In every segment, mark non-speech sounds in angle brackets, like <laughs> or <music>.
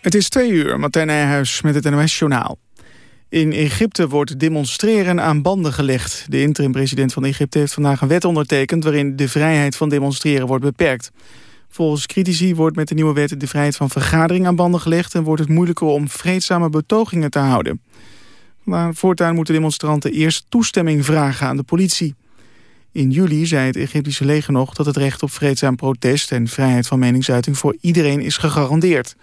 Het is twee uur, Martijn Nijhuis met het NOS-journaal. In Egypte wordt demonstreren aan banden gelegd. De interim-president van Egypte heeft vandaag een wet ondertekend... waarin de vrijheid van demonstreren wordt beperkt. Volgens critici wordt met de nieuwe wet de vrijheid van vergadering aan banden gelegd... en wordt het moeilijker om vreedzame betogingen te houden. Maar voortaan moeten demonstranten eerst toestemming vragen aan de politie. In juli zei het Egyptische leger nog dat het recht op vreedzaam protest... en vrijheid van meningsuiting voor iedereen is gegarandeerd...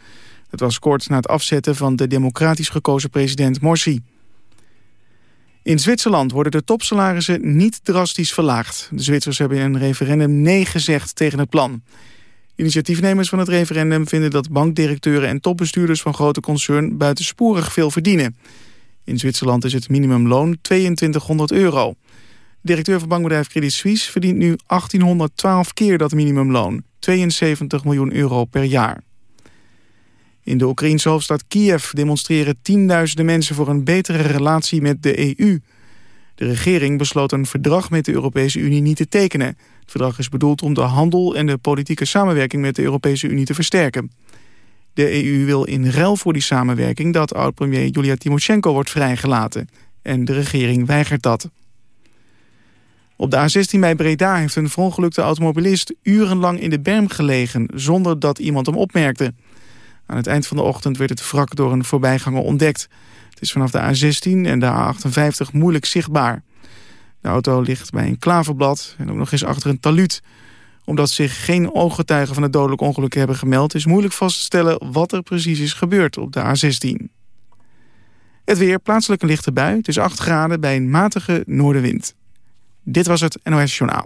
Het was kort na het afzetten van de democratisch gekozen president Morsi. In Zwitserland worden de topsalarissen niet drastisch verlaagd. De Zwitsers hebben in een referendum nee gezegd tegen het plan. Initiatiefnemers van het referendum vinden dat bankdirecteuren en topbestuurders van grote concern buitensporig veel verdienen. In Zwitserland is het minimumloon 2200 euro. De directeur van bankbedrijf Credit Suisse verdient nu 1812 keer dat minimumloon, 72 miljoen euro per jaar. In de Oekraïnse hoofdstad Kiev demonstreren tienduizenden mensen voor een betere relatie met de EU. De regering besloot een verdrag met de Europese Unie niet te tekenen. Het verdrag is bedoeld om de handel en de politieke samenwerking met de Europese Unie te versterken. De EU wil in ruil voor die samenwerking dat oud-premier Julia Timoshenko wordt vrijgelaten. En de regering weigert dat. Op de A16 bij Breda heeft een verongelukte automobilist urenlang in de berm gelegen... zonder dat iemand hem opmerkte. Aan het eind van de ochtend werd het wrak door een voorbijganger ontdekt. Het is vanaf de A16 en de A58 moeilijk zichtbaar. De auto ligt bij een klaverblad en ook nog eens achter een taluut. Omdat zich geen ooggetuigen van het dodelijk ongeluk hebben gemeld... is moeilijk vast te stellen wat er precies is gebeurd op de A16. Het weer, plaatselijk een lichte bui. Het is 8 graden bij een matige noordenwind. Dit was het NOS Journaal.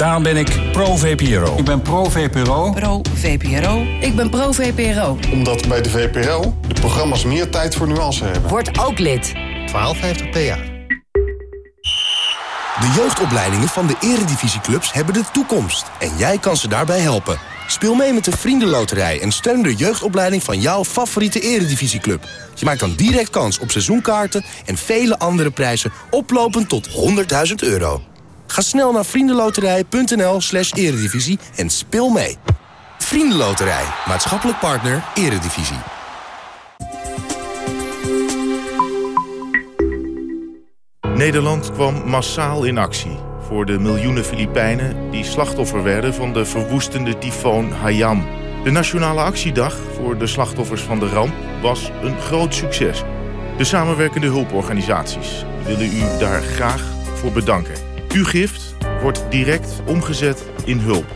Daarom ben ik pro-VPRO. Ik ben pro-VPRO. Pro-VPRO. Ik ben pro-VPRO. Omdat bij de VPRO de programma's meer tijd voor nuance hebben. Word ook lid. 1250 PA. De jeugdopleidingen van de eredivisieclubs hebben de toekomst. En jij kan ze daarbij helpen. Speel mee met de Vriendenloterij en steun de jeugdopleiding van jouw favoriete eredivisieclub. Je maakt dan direct kans op seizoenkaarten en vele andere prijzen oplopend tot 100.000 euro. Ga snel naar vriendenloterij.nl slash eredivisie en speel mee. Vriendenloterij, maatschappelijk partner, eredivisie. Nederland kwam massaal in actie voor de miljoenen Filipijnen... die slachtoffer werden van de verwoestende tyfoon Haiyan. De Nationale Actiedag voor de slachtoffers van de ramp was een groot succes. De samenwerkende hulporganisaties willen u daar graag voor bedanken. Uw gift wordt direct omgezet in hulp.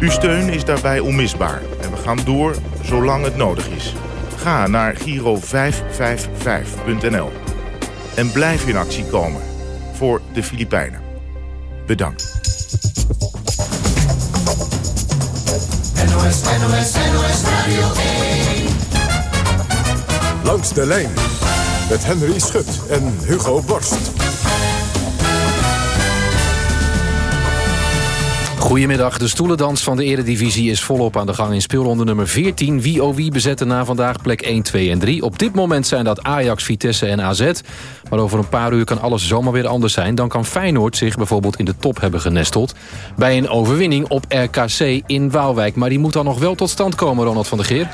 Uw steun is daarbij onmisbaar en we gaan door zolang het nodig is. Ga naar giro555.nl en blijf in actie komen voor de Filipijnen. Bedankt. NOS, NOS, NOS Radio 1. Langs de lijn met Henry Schut en Hugo Borst. Goedemiddag, de stoelendans van de eredivisie is volop aan de gang in speelronde nummer 14. Wie oh wie bezetten na vandaag plek 1, 2 en 3. Op dit moment zijn dat Ajax, Vitesse en AZ. Maar over een paar uur kan alles zomaar weer anders zijn. Dan kan Feyenoord zich bijvoorbeeld in de top hebben genesteld. Bij een overwinning op RKC in Waalwijk. Maar die moet dan nog wel tot stand komen, Ronald van der Geer.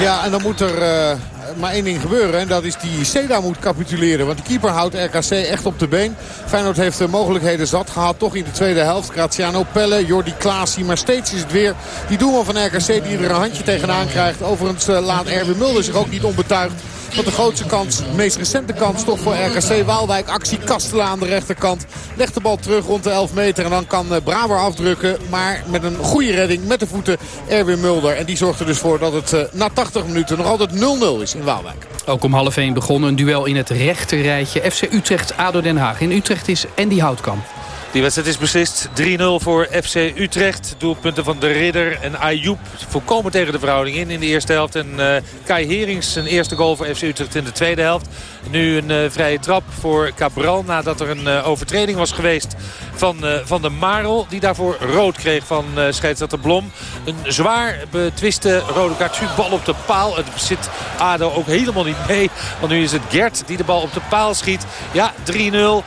Ja, en dan moet er... Uh maar één ding gebeuren. En dat is die Seda moet capituleren. Want de keeper houdt RKC echt op de been. Feyenoord heeft de mogelijkheden zat gehad. Toch in de tweede helft. Graziano Pelle, Jordi Klaasie. Maar steeds is het weer die doelman van RKC die er een handje tegenaan krijgt. Overigens laat Erwin Mulder zich ook niet onbetuigd want de grootste kans, de meest recente kans toch voor RKC Waalwijk. Actie Kastelen aan de rechterkant. Legt de bal terug rond de 11 meter. En dan kan eh, Braber afdrukken. Maar met een goede redding met de voeten Erwin Mulder. En die zorgt er dus voor dat het eh, na 80 minuten nog altijd 0-0 is in Waalwijk. Ook om half 1 begonnen een duel in het rechterrijtje. FC Utrecht, ADO Den Haag. In Utrecht is Andy Houtkamp. Die wedstrijd is beslist. 3-0 voor FC Utrecht. Doelpunten van de Ridder en Ayoub volkomen tegen de verhouding in in de eerste helft. En uh, Kai Herings zijn eerste goal voor FC Utrecht in de tweede helft. Nu een uh, vrije trap voor Cabral nadat er een uh, overtreding was geweest van, van de Marel. Die daarvoor rood kreeg van uh, scheidsrechter Blom. Een zwaar betwiste rode kaart. Bal op de paal. Het zit ADO ook helemaal niet mee. Want nu is het Gert die de bal op de paal schiet. Ja, 3-0.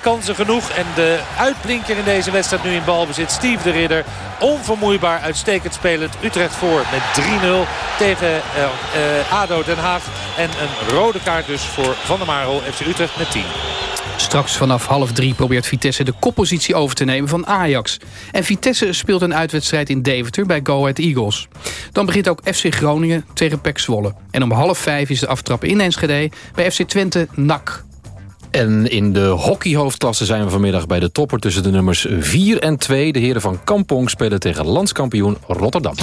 kansen genoeg. En de uitblinker in deze wedstrijd nu in balbezit. Steve de Ridder. Onvermoeibaar, uitstekend spelend. Utrecht voor met 3-0 tegen ADO Den Haag. En een rode kaart dus voor Van der Marel. FC Utrecht met 10. Straks vanaf half drie probeert Vitesse de koppositie over te nemen van Ajax. En Vitesse speelt een uitwedstrijd in Deventer bij Go Ahead Eagles. Dan begint ook FC Groningen tegen PEC Zwolle. En om half vijf is de aftrap in Enschede bij FC Twente NAC. En in de hockeyhoofdklasse zijn we vanmiddag bij de topper tussen de nummers 4 en 2. De heren van Kampong spelen tegen landskampioen Rotterdam.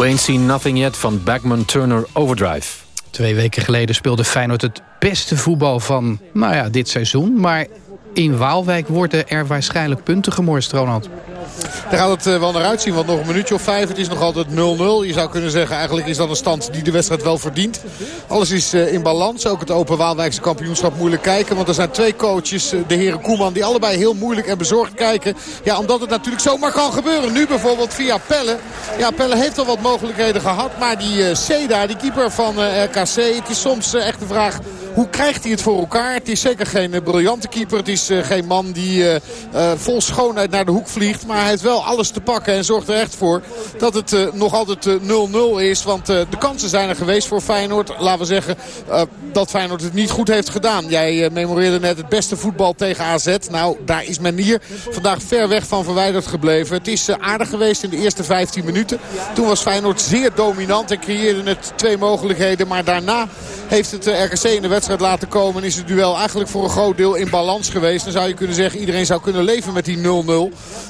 You Ain't Seen Nothing Yet van Backman Turner Overdrive. Twee weken geleden speelde Feyenoord het beste voetbal van nou ja, dit seizoen. Maar in Waalwijk worden er waarschijnlijk punten gemorst, Ronald. Daar gaat het eh, wel naar uitzien, want nog een minuutje of vijf. Het is nog altijd 0-0. Je zou kunnen zeggen, eigenlijk is dat een stand die de wedstrijd wel verdient. Alles is eh, in balans. Ook het Open Waalwijkse kampioenschap moeilijk kijken. Want er zijn twee coaches, eh, de heren Koeman, die allebei heel moeilijk en bezorgd kijken. Ja, omdat het natuurlijk zomaar kan gebeuren. Nu bijvoorbeeld via Pelle. Ja, Pelle heeft al wat mogelijkheden gehad. Maar die Seda, die keeper van RKC, het is soms echt de vraag... Hoe krijgt hij het voor elkaar? Het is zeker geen briljante keeper. Het is geen man die vol schoonheid naar de hoek vliegt. Maar hij heeft wel alles te pakken en zorgt er echt voor dat het nog altijd 0-0 uh, is. Want de kansen zijn er geweest voor Feyenoord. Laten we zeggen dat Feyenoord het niet goed heeft gedaan. Jij memoreerde net het beste voetbal tegen AZ. Nou, daar is men hier vandaag ver weg van verwijderd gebleven. Het is aardig geweest in de eerste 15 minuten. Toen was Feyenoord zeer dominant en creëerde het twee mogelijkheden. Maar daarna heeft het RKC in de wedstrijd laten komen. En is het duel eigenlijk voor een groot deel in balans geweest. Dan zou je kunnen zeggen iedereen zou kunnen leven met die 0-0.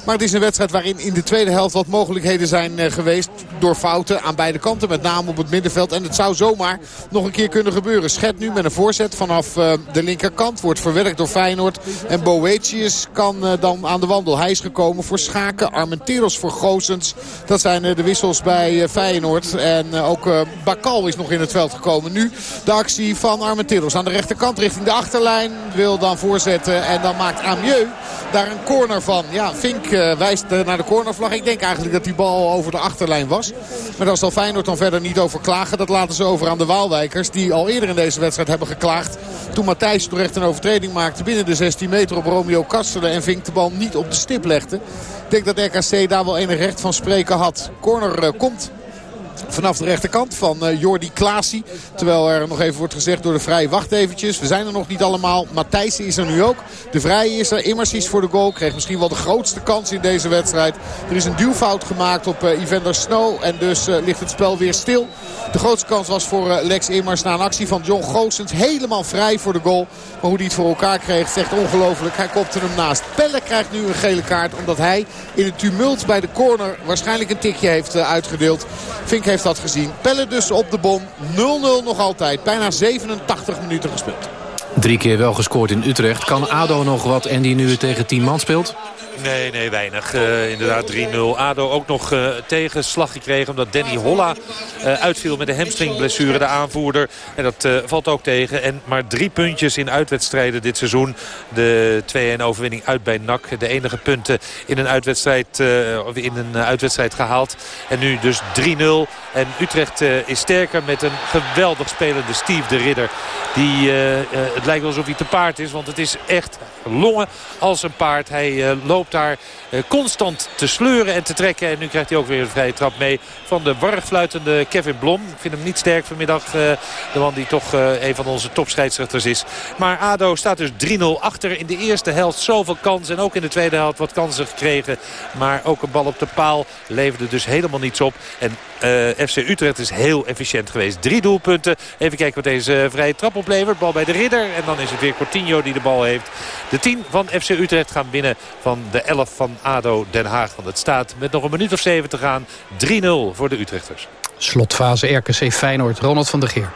Maar het is een wedstrijd waarin in de tweede helft wat mogelijkheden zijn eh, geweest. Door fouten aan beide kanten. Met name op het middenveld. En het zou zomaar nog een keer kunnen gebeuren. Schet nu met een voorzet vanaf eh, de linkerkant. Wordt verwerkt door Feyenoord. En Boetius kan eh, dan aan de wandel. Hij is gekomen voor Schaken. Armenteros voor Goosens. Dat zijn de wissels bij Feyenoord. En ook Bakal is nog in het veld gekomen. Nu de actie van Armenteros aan de rechterkant richting de achterlijn. Wil dan voorzetten. En dan maakt Amieux daar een corner van. Ja, Fink wijst naar de cornervlag. Ik denk eigenlijk dat die bal over de achterlijn was. Maar daar zal Feyenoord dan verder niet over klagen. Dat laten ze over aan de Waalwijkers. Die al eerder in deze wedstrijd hebben geklaagd. Toen Matthijs terecht een overtreding maakte binnen de 16 meter op Romeo Kastelen. En Vink de bal niet op de stip legde. Ik denk dat RKC daar wel enig recht van spreken had. Corner uh, komt vanaf de rechterkant van uh, Jordi Klaasie. Terwijl er nog even wordt gezegd door de Vrij, wacht eventjes. We zijn er nog niet allemaal. Matthijssen is er nu ook. De Vrij is er. Immers is voor de goal. Kreeg misschien wel de grootste kans in deze wedstrijd. Er is een duwfout gemaakt op uh, Evander Snow. En dus uh, ligt het spel weer stil. De grootste kans was voor Lex Immers na een actie van John Goossens. Helemaal vrij voor de goal. Maar hoe hij het voor elkaar kreeg, zegt ongelooflijk. Hij kopte hem naast. Pelle krijgt nu een gele kaart. Omdat hij in het tumult bij de corner waarschijnlijk een tikje heeft uitgedeeld. Vink heeft dat gezien. Pelle dus op de bom. 0-0 nog altijd. Bijna 87 minuten gespeeld. Drie keer wel gescoord in Utrecht. Kan ADO nog wat en die nu tegen 10 man speelt? Nee, nee, weinig. Uh, inderdaad 3-0. ADO ook nog uh, tegenslag gekregen omdat Danny Holla uh, uitviel met de hamstringblessure, de aanvoerder. En dat valt ook tegen. En maar drie puntjes in uitwedstrijden dit seizoen. De 2-1 overwinning uit bij NAC. De enige punten in een uitwedstrijd, in een uitwedstrijd gehaald. En nu dus 3-0. En Utrecht is sterker met een geweldig spelende Steve de Ridder. Die, het lijkt wel alsof hij te paard is, want het is echt longen als een paard. Hij loopt daar eh, constant te sleuren en te trekken. En nu krijgt hij ook weer een vrije trap mee van de wargfluitende Kevin Blom. Ik vind hem niet sterk vanmiddag. Eh, de man die toch eh, een van onze topscheidsrechters is. Maar ADO staat dus 3-0 achter. In de eerste helft zoveel kansen. En ook in de tweede helft wat kansen gekregen. Maar ook een bal op de paal leverde dus helemaal niets op. En FC Utrecht is heel efficiënt geweest. Drie doelpunten. Even kijken wat deze vrije trap oplevert. Bal bij de ridder. En dan is het weer Coutinho die de bal heeft. De 10 van FC Utrecht gaan binnen van de 11 van ADO Den Haag. Want het staat met nog een minuut of zeven te gaan 3-0 voor de Utrechters. Slotfase RKC Feyenoord, Ronald van der Geer.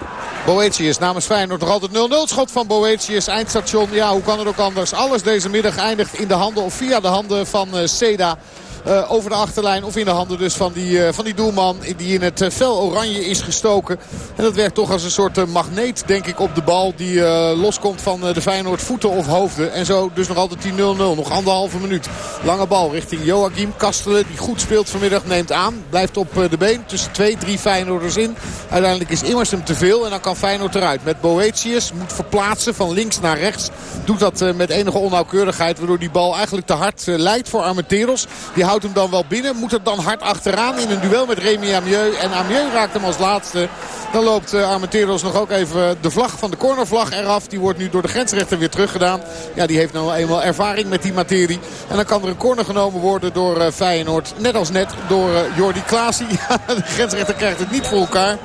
Boetius namens Feyenoord nog altijd 0-0. Schot van Boetius, eindstation. Ja, hoe kan het ook anders? Alles deze middag eindigt in de handen of via de handen van uh, Seda. Uh, over de achterlijn. Of in de handen dus van die, uh, van die doelman die in het fel oranje is gestoken. En dat werkt toch als een soort magneet denk ik op de bal. Die loskomt van de Feyenoord voeten of hoofden. En zo dus nog altijd die 0-0. Nog anderhalve minuut. Lange bal richting Joachim Kastelen. Die goed speelt vanmiddag. Neemt aan. Blijft op de been. Tussen twee, drie Feyenoorders in. Uiteindelijk is immers hem te veel. En dan kan Feyenoord eruit. Met Boetius. Moet verplaatsen van links naar rechts. Doet dat met enige onnauwkeurigheid. Waardoor die bal eigenlijk te hard leidt voor Armenteros. Die houdt houdt hem dan wel binnen. Moet er dan hard achteraan in een duel met Remy Amieux. En Amieux raakt hem als laatste. Dan loopt uh, Armenteros nog ook even de vlag van de cornervlag eraf. Die wordt nu door de grensrechter weer teruggedaan. Ja, die heeft nou eenmaal ervaring met die materie. En dan kan er een corner genomen worden door uh, Feyenoord. Net als net door uh, Jordi Klaasie. <laughs> de grensrechter krijgt het niet voor elkaar.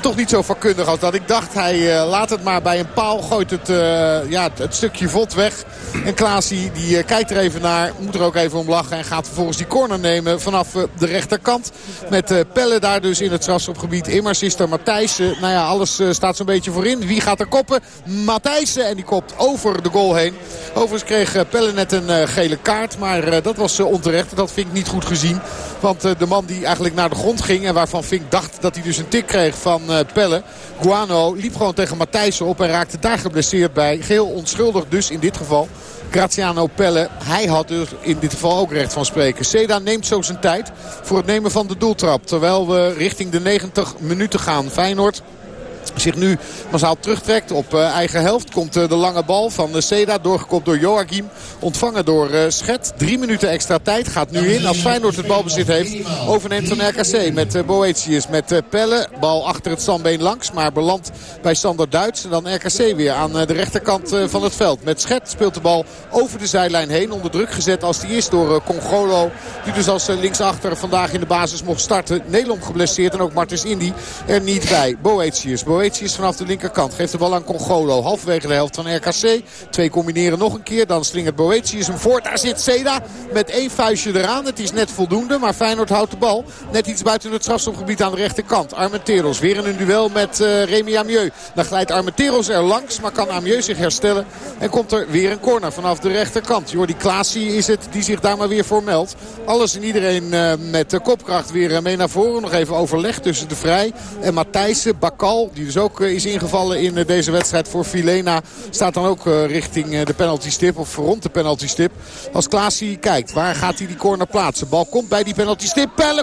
Toch niet zo vakkundig als dat. Ik dacht, hij laat het maar bij een paal. Gooit het, ja, het, stukje vod weg. En Klaasie die kijkt er even naar. Moet er ook even om lachen. En gaat vervolgens die corner nemen vanaf de rechterkant. Met Pelle daar dus in het strafschopgebied. Immers is er Matthijssen. Nou ja, alles staat zo'n beetje voorin. Wie gaat er koppen? Matthijssen. En die kopt over de goal heen. Overigens kreeg Pelle net een gele kaart. Maar dat was onterecht. Dat vind ik niet goed gezien. Want de man die eigenlijk naar de grond ging. En waarvan Fink dacht dat hij dus een tik kreeg van Pelle. Guano liep gewoon tegen Matthijssen op. En raakte daar geblesseerd bij. Geheel onschuldig dus in dit geval. Graziano Pelle, hij had dus in dit geval ook recht van spreken. Seda neemt zo zijn tijd voor het nemen van de doeltrap. Terwijl we richting de 90 minuten gaan. Feyenoord zich nu massaal terugtrekt op uh, eigen helft. Komt uh, de lange bal van uh, Seda doorgekopt door Joachim. Ontvangen door Schet. Drie minuten extra tijd gaat nu in. Als Feyenoord het balbezit heeft overneemt van RKC met Boetius. Met Pelle. Bal achter het standbeen langs. Maar belandt bij Sander Duits. En dan RKC weer aan de rechterkant van het veld. Met Schet speelt de bal over de zijlijn heen. Onder druk gezet als die is door Congolo. Die dus als linksachter vandaag in de basis mocht starten. Nederland geblesseerd en ook Martens Indy er niet bij. Boetius. Boetius vanaf de linkerkant. Geeft de bal aan Congolo. Halverwege de helft van RKC. Twee combineren nog een keer. Dan slingert Boetius hem voort. Daar zit Seda met één vuistje eraan. Het is net voldoende. Maar Feyenoord houdt de bal. Net iets buiten het strafstofgebied aan de rechterkant. Armenteros weer in een duel met uh, Remy Amieux. Dan glijdt Armenteros er langs. Maar kan Amieux zich herstellen. En komt er weer een corner vanaf de rechterkant. Jordi Klaasie is het die zich daar maar weer voor meldt. Alles en iedereen uh, met de kopkracht weer uh, mee naar voren. Nog even overleg tussen de Vrij en Matthijssen. Bakal die dus ook is ingevallen in deze wedstrijd voor Filena. Staat dan ook richting de penaltystip of rond de penaltystip. Als Klaasie kijkt, waar gaat hij die corner plaatsen? Bal komt bij die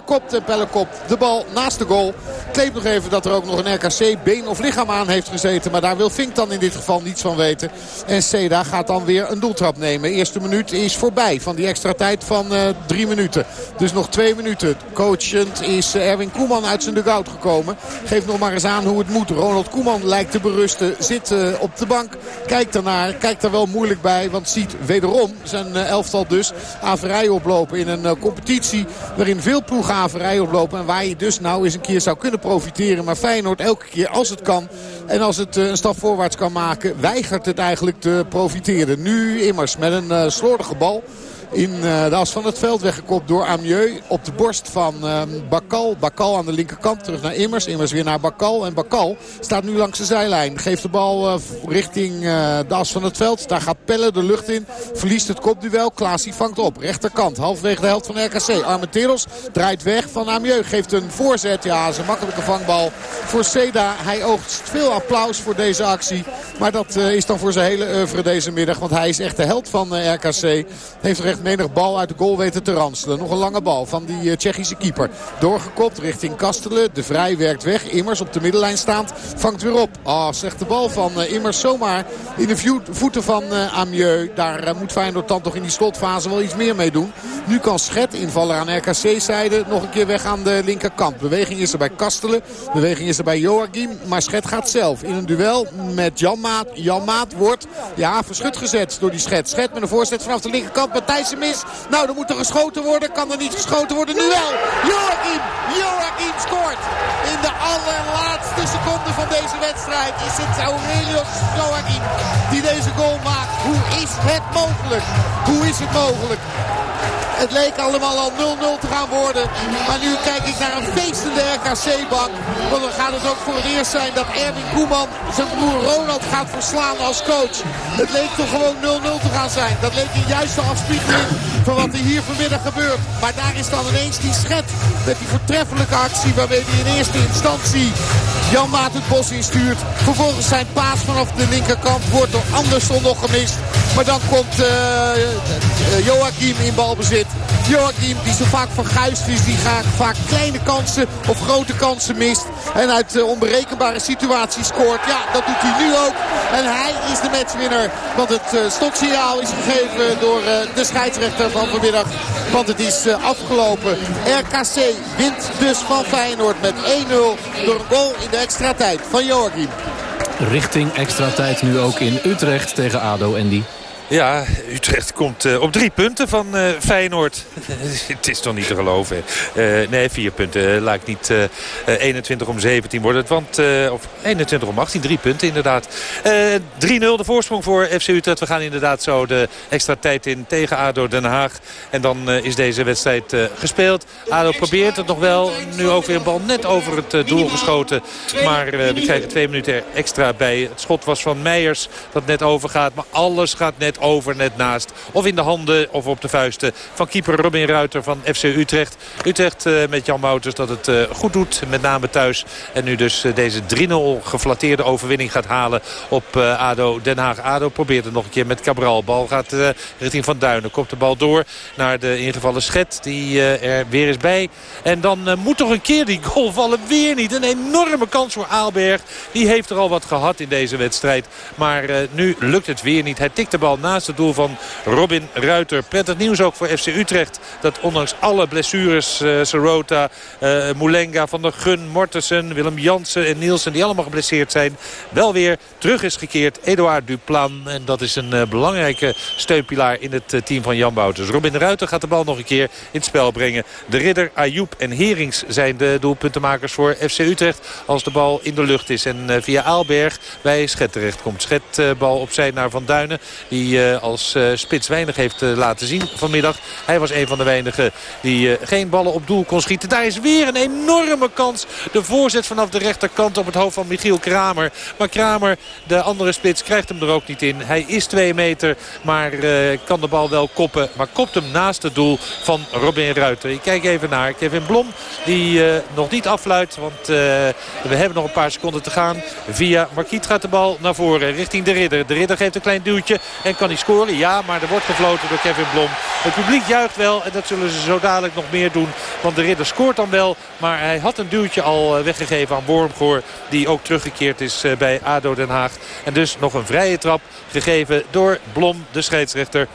kopt en Pelle kopt de bal naast de goal. Kleept nog even dat er ook nog een RKC been of lichaam aan heeft gezeten. Maar daar wil Fink dan in dit geval niets van weten. En Seda gaat dan weer een doeltrap nemen. eerste minuut is voorbij van die extra tijd van drie minuten. Dus nog twee minuten. Coachend is Erwin Koeman uit zijn dugout gekomen. Geeft nog maar eens aan hoe het moet. Ronald Koeman lijkt te berusten. Zit uh, op de bank. Kijkt ernaar. Kijkt er wel moeilijk bij. Want ziet wederom zijn uh, elftal dus averij oplopen. In een uh, competitie waarin veel ploegen averij oplopen. En waar je dus nou eens een keer zou kunnen profiteren. Maar Feyenoord elke keer als het kan. En als het een stap voorwaarts kan maken. Weigert het eigenlijk te profiteren. Nu immers met een slordige bal in uh, de as van het veld. Weggekopt door Amieux op de borst van uh, Bakal. Bakal aan de linkerkant terug naar Immers. Immers weer naar Bakal. En Bakal staat nu langs de zijlijn. Geeft de bal uh, richting de as van het veld. Daar gaat Pelle de lucht in. Verliest het kopduel. Klaasie vangt op. Rechterkant. Halfwege de helft van RKC. Armenteros draait weg van Amieux. Geeft een voorzet. Ja, is een makkelijke vangbal voor Seda. Hij oogst veel applaus voor deze actie. Maar dat is dan voor zijn hele oeuvre deze middag. Want hij is echt de held van RKC. Heeft er echt menig bal uit de goal weten te ranselen. Nog een lange bal van die eh, Tsjechische keeper. Doorgekopt richting Kastelen. De Vrij werkt weg. Immers op de middenlijn staand. Vangt weer op. Oh, slechte bal van eh, Immers zomaar in de voeten van uh, Amieux. Daar moet Feyenoord dan toch in die slotfase wel iets meer mee doen. Nu kan Schet, invaller aan RKC-zijde, nog een keer weg aan de linkerkant. Beweging is er bij Kastelen. Beweging is er bij Joachim. Maar Schet gaat zelf in een duel met Jan Maat. Jan Maat wordt ja, verschut gezet door die Schet. Schet met een voorzet vanaf de linkerkant. Matthijs Nou, er moet er geschoten worden. Kan er niet geschoten worden? Nu wel. Joachim. Joachim scoort. In de allerlaatste seconde van deze wedstrijd is het Aurelius Joachim die deze goal maakt. Hoe is het mogelijk? Hoe is het mogelijk? Het leek allemaal al 0-0 te gaan worden. Maar nu kijk ik naar een feestende RKC-bank. Want dan gaat het ook voor het eerst zijn dat Erwin Koeman zijn broer Ronald gaat verslaan als coach. Het leek toch gewoon 0-0 te gaan zijn. Dat leek een juiste afspiegeling van wat er hier vanmiddag gebeurt. Maar daar is dan ineens die schet met die voortreffelijke actie waarmee hij in eerste instantie Jan Maat het bos instuurt. Vervolgens zijn paas vanaf de linkerkant wordt door Andersson nog gemist. Maar dan komt uh, Joachim in balbezit. Joachim die zo vaak verguisd is. Die graag vaak kleine kansen of grote kansen mist. En uit uh, onberekenbare situaties scoort. Ja, dat doet hij nu ook. En hij is de matchwinner. Want het uh, stoksignaal is gegeven door de scheidsrechter van vanmiddag. Want het is afgelopen. RKC wint dus van Feyenoord met 1-0 door een goal in de extra tijd van Joachim. Richting extra tijd nu ook in Utrecht tegen ADO en Ja, Utrecht komt uh, op drie punten van uh, Feyenoord. <laughs> het is toch niet te geloven. Uh, nee, vier punten. lijkt niet 21 om 17 worden. Want, of 21 om 18, drie punten inderdaad. 3-0 de voorsprong voor FC Utrecht. We gaan inderdaad zo de extra tijd in tegen ADO Den Haag. En dan is deze wedstrijd gespeeld. ADO probeert het nog wel. Nu ook weer een bal net over het doel geschoten. Maar we krijgen twee minuten extra bij. Het schot was van Meijers dat net overgaat. Maar alles gaat net over, net naast. Of in de handen of op de vuisten van keeper Robin Ruiter van FC Utrecht. Utrecht uh, met Jan Wouters dat het uh, goed doet, met name thuis. En nu dus uh, deze 3-0 geflatteerde overwinning gaat halen op ADO Den Haag. ADO probeert het nog een keer met Cabral. Bal gaat richting Van Duinen. Komt de bal door naar de ingevallen Schet die er weer is bij. En dan moet toch een keer die goal vallen. Weer niet. Een enorme kans voor Aalberg. Die heeft er al wat gehad in deze wedstrijd. Maar nu lukt het weer niet. Hij tikt de bal naast het doel van Robin Ruiter. Prettig nieuws ook voor FC Utrecht. Dat ondanks alle blessures, uh, Sarota, uh, Moulenga, Van der Gun, Mortensen, Willem Jansen en Nielsen... die allemaal geblesseerd zijn, wel weer terug is gekeerd. Eduard Duplan. En dat is een uh, belangrijke steunpilaar in het team van Jan Bouters. Robin Ruiter gaat de bal nog een keer in het spel brengen. De Ridder, Ayoub en Herings zijn de doelpuntenmakers voor FC Utrecht... als de bal in de lucht is. En via Aalberg bij Schet terecht komt. Schet bal opzij naar Van Duinen. Die uh, als uh, spits weinig heeft uh, laten zien vanmiddag. Hij was een van de weinigen die geen ballen op doel kon schieten. Daar is weer een enorme kans. De voorzet vanaf de rechterkant op het hoofd van Michiel Kramer. Maar Kramer, de andere spits, krijgt hem er ook niet in. Hij is twee meter, maar kan de bal wel koppen. Maar kopt hem naast het doel van Robin Ruiter. Ik kijk even naar Kevin Blom, die nog niet afluit. Want we hebben nog een paar seconden te gaan. Via Marquiet gaat de bal naar voren, richting de ridder. De ridder geeft een klein duwtje en kan hij scoren? Ja, maar er wordt gefloten door Kevin Blom. Het publiek juicht wel en dat zullen ze zo dadelijk nog meer doen. Want de ridder scoort dan wel. Maar hij had een duwtje al eh, weggegeven aan Wormgoor. Die ook teruggekeerd is eh, bij ADO Den Haag. En dus nog een vrije trap gegeven door Blom, de scheidsrechter.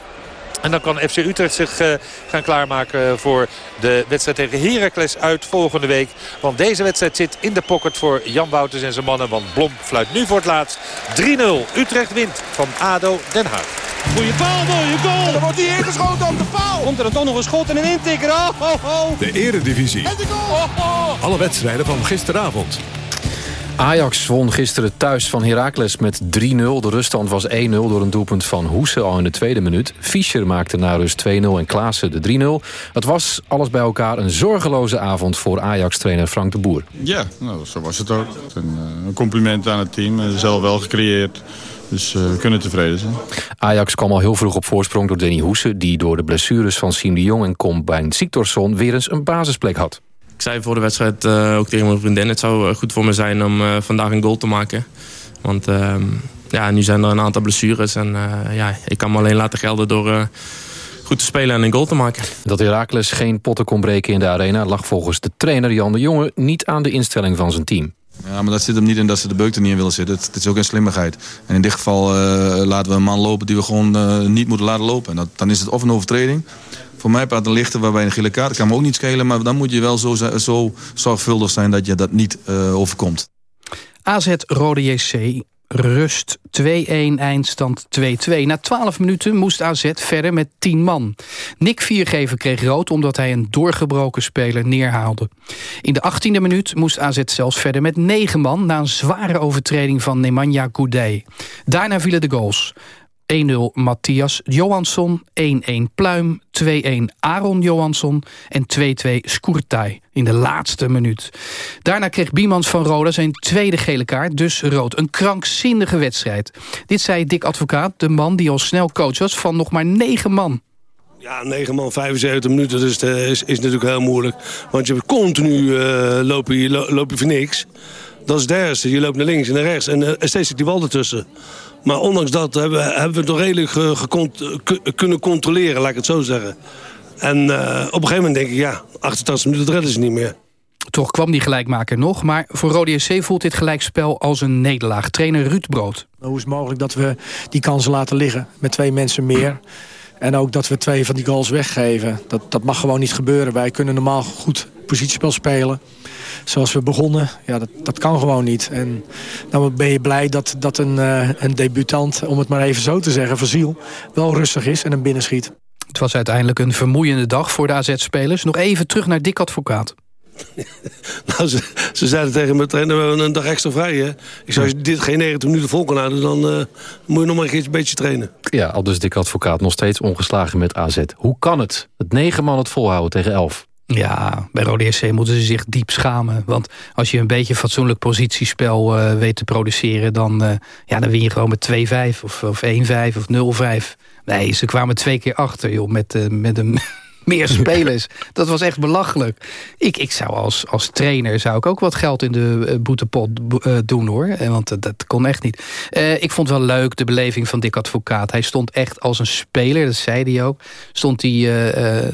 En dan kan FC Utrecht zich uh, gaan klaarmaken voor de wedstrijd tegen Heracles uit volgende week. Want deze wedstrijd zit in de pocket voor Jan Wouters en zijn mannen. Want Blom fluit nu voor het laatst 3-0. Utrecht wint van ADO Den Haag. Goeie paal, mooie goal. En dan wordt hij ingeschoten op de paal. Komt er dan toch nog een schot en een intikker. Oh, oh, oh. De eredivisie. En de goal. Oh, oh. Alle wedstrijden van gisteravond. Ajax won gisteren thuis van Heracles met 3-0. De ruststand was 1-0 door een doelpunt van Hoese al in de tweede minuut. Fischer maakte na rust 2-0 en Klaassen de 3-0. Het was alles bij elkaar een zorgeloze avond voor Ajax-trainer Frank de Boer. Ja, nou, zo was het ook. Een, eh, een compliment aan het team. Zelf wel gecreëerd. Dus uh, we kunnen tevreden zijn. Ajax kwam al heel vroeg op voorsprong door Danny Hoese... die door de blessures van Siem de Jong en Combijn Siktorsson... weer eens een basisplek had. Ik zei voor de wedstrijd uh, ook tegen mijn vriendin... het zou eh, goed voor me zijn om uh, vandaag een goal te maken. Want ehm, ja, nu zijn er een aantal blessures. En ja, ik kan me alleen laten gelden door goed te spelen en een goal te maken. Dat Herakles geen potten kon breken in de arena... lag volgens de trainer Jan de Jonge niet aan de instelling van zijn team. Ja, maar dat zit hem niet in dat ze de beuk er niet in willen zitten. Het, is ook een slimmigheid. En in dit geval laten we een man lopen die we gewoon niet moeten laten lopen. En dat, dan is het of een overtreding voor mij praat een lichter waarbij een gele kaart kan me ook niet schelen. Maar dan moet je wel zo, zo zorgvuldig zijn dat je dat niet uh, overkomt. AZ Rode JC rust 2-1, eindstand 2-2. Na 12 minuten moest AZ verder met 10 man. Nick Viergever kreeg rood omdat hij een doorgebroken speler neerhaalde. In de 18e minuut moest AZ zelfs verder met 9 man... na een zware overtreding van Nemanja Goudet. Daarna vielen de goals. 1-0 Matthias Johansson, 1-1 Pluim, 2-1 Aaron Johansson en 2-2 Skurtai in de laatste minuut. Daarna kreeg Biemans van Roda zijn tweede gele kaart, dus rood. Een krankzinnige wedstrijd. Dit zei Dick Advocaat, de man die al snel coach was van nog maar 9 man. Ja, 9 man, 75 minuten dus, is, is natuurlijk heel moeilijk. Want je continu uh, loop, je, loop je voor niks. Dat is het ergste. Je loopt naar links en naar rechts en uh, steeds zit die bal ertussen. Maar ondanks dat hebben, we, hebben we het nog redelijk kunnen controleren, laat ik het zo zeggen. En uh, op een gegeven moment denk ik, ja, 88 minuten redden ze niet meer. Toch kwam die gelijkmaker nog, maar voor Rode SC voelt dit gelijkspel als een nederlaag. Trainer Ruud Brood. Hoe is het mogelijk dat we die kansen laten liggen met twee mensen meer... En ook dat we twee van die goals weggeven. Dat, dat mag gewoon niet gebeuren. Wij kunnen normaal goed positiespel spelen. Zoals we begonnen, ja, dat, dat kan gewoon niet. En dan ben je blij dat, dat een, uh, een debutant, om het maar even zo te zeggen, Vaziel, wel rustig is en hem binnenschiet. Het was uiteindelijk een vermoeiende dag voor de AZ-spelers. Nog even terug naar Dick Advocaat. <laughs> nou, ze, ze, zeiden tegen me, trainer, we hebben een dag extra vrij. Hè? Ik zou, als je dit geen 90 minuten vol kan houden... dan uh, moet je nog maar een beetje trainen. Ja, al dus Dick Advocaat nog steeds ongeslagen met AZ. Hoe kan het? Het negen man het volhouden tegen elf. Ja, bij Rode SC moeten ze zich diep schamen. Want als je een beetje fatsoenlijk positiespel uh, weet te produceren... Dan, uh, ja, dan win je gewoon met 2-5 of, of 1-5 of 0-5. Nee, ze kwamen twee keer achter joh, met, uh, met een meer spelers. Dat was echt belachelijk. Ik, ik zou als, als trainer zou ik ook wat geld in de uh, boetepot uh, doen hoor. Want uh, dat kon echt niet. ik vond wel leuk de beleving van Dick Advocaat. Hij stond echt als een speler, dat zei hij ook. Stond hij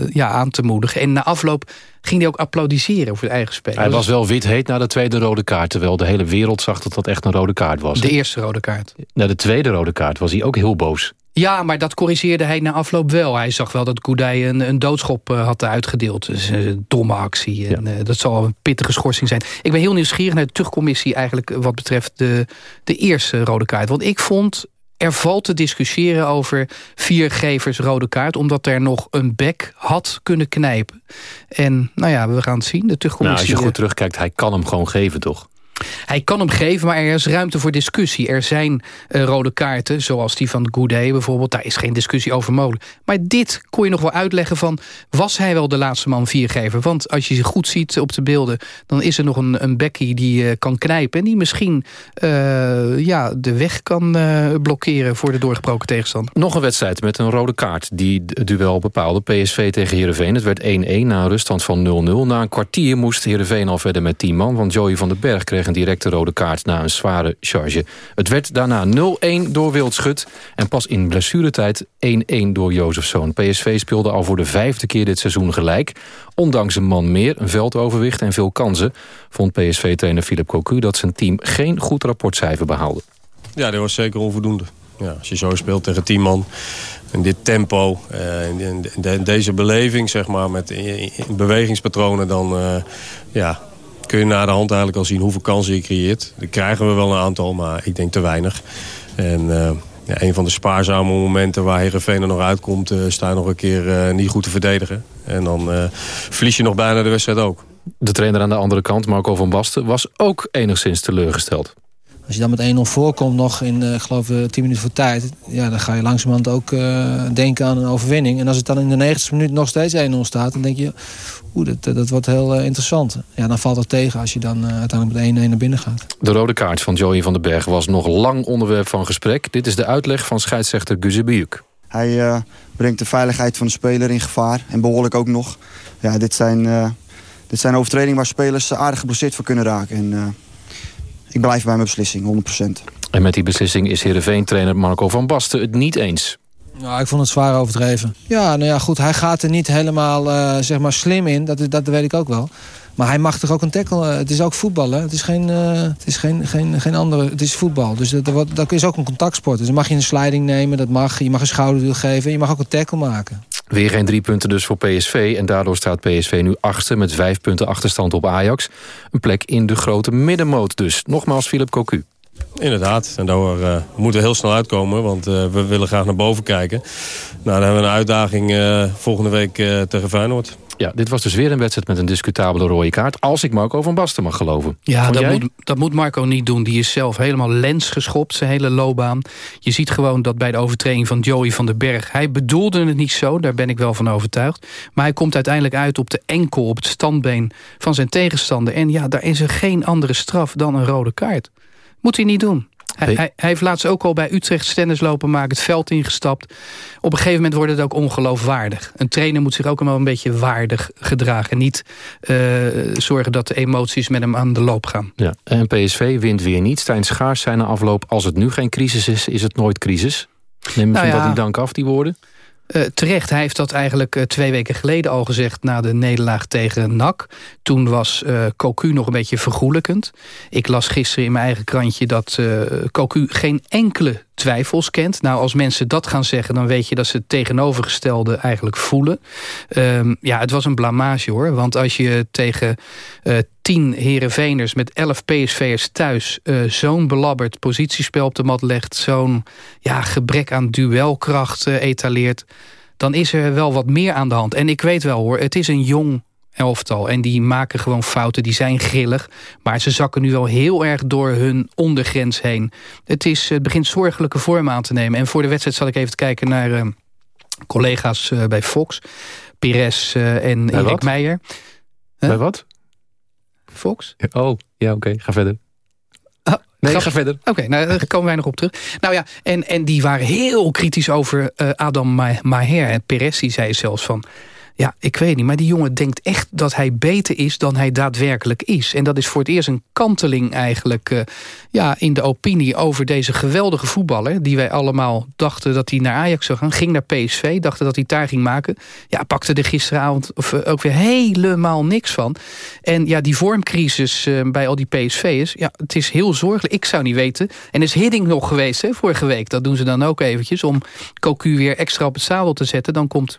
ja, aan te moedigen. En na afloop ging hij ook applaudisseren voor de eigen speler. Hij was wel wit heet na de tweede rode kaart. Terwijl de hele wereld zag dat dat echt een rode kaart was. De eerste rode kaart. Na de tweede rode kaart was hij ook heel boos. Ja, maar dat corrigeerde hij na afloop wel. Hij zag wel dat Goudij een, een doodschop uh, had uitgedeeld. Dus een domme actie. En, ja. uh, dat zal een pittige schorsing zijn. Ik ben heel nieuwsgierig naar de terugcommissie... eigenlijk wat betreft de, de eerste rode kaart. Want ik vond... Er valt te discussiëren over vier gevers rode kaart... omdat er nog een bek had kunnen knijpen. En nou ja, we gaan het zien. De terugcommissie... Nou, als je goed terugkijkt, hij kan hem gewoon geven, toch? Hij kan hem geven, maar er is ruimte voor discussie. Er zijn uh, rode kaarten, zoals die van Goudet bijvoorbeeld. Daar is geen discussie over mogelijk. Maar dit kon je nog wel uitleggen van... was hij wel de laatste man viergever? Want als je ze goed ziet op de beelden... dan is er nog een, een Becky die uh, kan knijpen... en die misschien uh, ja, de weg kan blokkeren voor de doorgebroken tegenstander. Nog een wedstrijd met een rode kaart die duel bepaalde. PSV tegen Heerenveen. Het werd 1-1 na een ruststand van 0-0. Na een kwartier moest Heerenveen al verder met 10 man... want Joey van den Berg kreeg een directe rode kaart na een zware charge. Het werd daarna 0-1 door Wildschut en pas in blessuretijd 1-1 door Jozefzoon. PSV speelde al voor de vijfde keer dit seizoen gelijk. Ondanks een man meer, een veldoverwicht en veel kansen... vond PSV-trainer Philip Cocu dat zijn team geen goed rapportcijfer behaalde. Ja, dat was zeker onvoldoende. Ja, als je zo speelt tegen 10 man in dit tempo, in, in, deze beleving, zeg maar, met in, bewegingspatronen, dan uh, ja, kun je na de hand eigenlijk al zien hoeveel kansen je creëert. Dan krijgen we wel een aantal, maar ik denk te weinig. En uh, ja, een van de spaarzame momenten waar Heerenveen er nog uitkomt... Uh, sta je nog een keer uh, niet goed te verdedigen. En dan verlies je nog bijna de wedstrijd ook. De trainer aan de andere kant, Marco van Basten, was ook enigszins teleurgesteld. Als je dan met 1-0 voorkomt nog in, uh, geloof 10 minuten voor tijd... Ja, dan ga je langzamerhand ook uh, denken aan een overwinning. En als het dan in de 90 minuut nog steeds 1-0 staat... dan denk je, oeh, dat, dat wordt heel uh, interessant. Ja, dan valt het tegen als je dan uiteindelijk met 1-1 naar binnen gaat. De rode kaart van Joey van den Berg was nog lang onderwerp van gesprek. Dit is de uitleg van scheidsrechter Guzebiuk. Hij brengt de veiligheid van de speler in gevaar. En behoorlijk ook nog. Ja, dit zijn, dit zijn overtredingen waar spelers aardig geblesseerd voor kunnen raken. En, ik blijf bij mijn beslissing, 100%. En met die beslissing is Heerenveen-trainer Marco van Basten het niet eens. Ja, ik vond het zwaar overdreven. Ja, nou ja, goed, hij gaat er niet helemaal uh, zeg maar slim in. Dat, dat weet ik ook wel. Maar hij mag toch ook een tackle. Uh, het is ook voetbal, hè? Het is geen, uh, het is geen, geen, geen andere. Het is voetbal. Dus dat, dat, dat is ook een contactsport. Dus dan mag je een sliding nemen, dat mag. Je mag een schouderduw geven. Je mag ook een tackle maken. Weer geen drie punten dus voor PSV. En daardoor staat PSV nu achtste met vijf punten achterstand op Ajax. Een plek in de grote middenmoot dus. Nogmaals Philip Cocu. Inderdaad, en daar uh, moeten we heel snel uitkomen, want uh, we willen graag naar boven kijken. Nou, dan hebben we een uitdaging uh, volgende week tegen Feyenoord. Ja, dit was dus weer een wedstrijd met een discutabele rode kaart. Als ik Marco van Basten mag geloven. Ja, dat moet, dat moet Marco niet doen. Die is zelf helemaal lens geschopt, zijn hele loopbaan. Je ziet gewoon dat bij de overtreding van Joey van den Berg... hij bedoelde het niet zo, daar ben ik wel van overtuigd. Maar hij komt uiteindelijk uit op de enkel, op het standbeen van zijn tegenstander. En ja, daar is er geen andere straf dan een rode kaart. Moet hij niet doen. Hij, hij, hij, heeft laatst ook al bij Utrecht stennis lopen maken, het veld ingestapt. Op een gegeven moment wordt het ook ongeloofwaardig. Een trainer moet zich ook wel een beetje waardig gedragen. En niet uh, zorgen dat de emoties met hem aan de loop gaan. Ja. En PSV wint weer niet. Stijn Schaars zijn na afloop, als het nu geen crisis is, is het nooit crisis. Neem nou ja. dat niet dank af, die woorden? Uh, terecht, hij heeft dat eigenlijk uh, twee weken geleden al gezegd... na de nederlaag tegen NAC. Toen was uh, Cocu nog een beetje vergoelijkend. Ik las gisteren in mijn eigen krantje dat Cocu geen enkele twijfels kent. Nou, als mensen dat gaan zeggen, dan weet je dat ze het tegenovergestelde eigenlijk voelen. Um, ja, het was een blamage hoor. Want als je tegen uh, tien Herenveeners met elf PSV'ers thuis... Uh, zo'n belabberd positiespel op de mat legt... zo'n ja, gebrek aan duelkracht uh, etaleert... dan is er wel wat meer aan de hand. En ik weet wel hoor, het is een jong elftal. En die maken gewoon fouten, die zijn grillig. Maar ze zakken nu wel heel erg door hun ondergrens heen. Het, is, het begint zorgelijke vorm aan te nemen. En voor de wedstrijd zal ik even kijken naar uh, collega's uh, bij Fox. Pires uh, en bij Erik wat? Meijer. Bij wat? Fox? Oh, ja oké, okay. ga verder. Nee, ga, ga verder. Oké, okay, nou, daar komen wij nog op terug. Nou ja, en, en die waren heel kritisch over uh, Adam Maher. En Perez die zei zelfs van... Ja, ik weet niet, maar die jongen denkt echt dat hij beter is dan hij daadwerkelijk is. En dat is voor het eerst een kanteling eigenlijk uh, ja, in de opinie over deze geweldige voetballer. Die wij allemaal dachten dat hij naar Ajax zou gaan. Ging naar PSV, dachten dat hij daar ging maken. Ja, pakte er gisteravond of, uh, ook weer helemaal niks van. En ja, die vormcrisis uh, bij al die PSV'ers, ja, het is heel zorgelijk. Ik zou niet weten. En is Hidding nog geweest hè, vorige week. Dat doen ze dan ook eventjes om Cocu weer extra op het zadel te zetten. Dan komt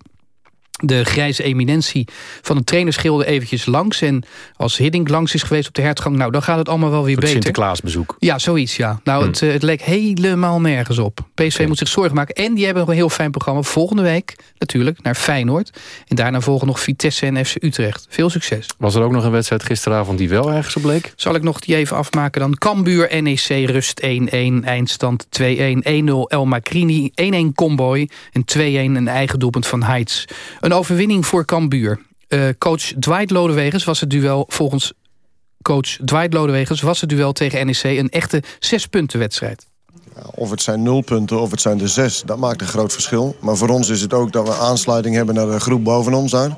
de grijze eminentie van een trainerschilde eventjes langs. En als Hiddink langs is geweest op de hertgang... nou, dan gaat het allemaal wel weer beter. Sinterklaasbezoek. Ja, zoiets, ja. Nou, Hmm. het, uh, het leek helemaal nergens op. PSV moet zich zorgen maken. En die hebben een heel fijn programma. Volgende week natuurlijk naar Feyenoord. En daarna volgen nog Vitesse en FC Utrecht. Veel succes. Was er ook nog een wedstrijd gisteravond die wel ergens op bleek? Zal ik nog die even afmaken dan? Cambuur, NEC, rust 1-1, eindstand 2-1, 1-0 El Macrini, 1-1 Comboy en 2-1 een eigen doelpunt van Heights. Een overwinning voor Cambuur. Uh, coach Dwight Lodewegers was het duel volgens coach Dwight Lodewegers was het duel tegen NEC een echte zespuntenwedstrijd. Of het zijn nul punten of het zijn de zes, dat maakt een groot verschil. Maar voor ons is het ook dat we aansluiting hebben naar de groep boven ons daar.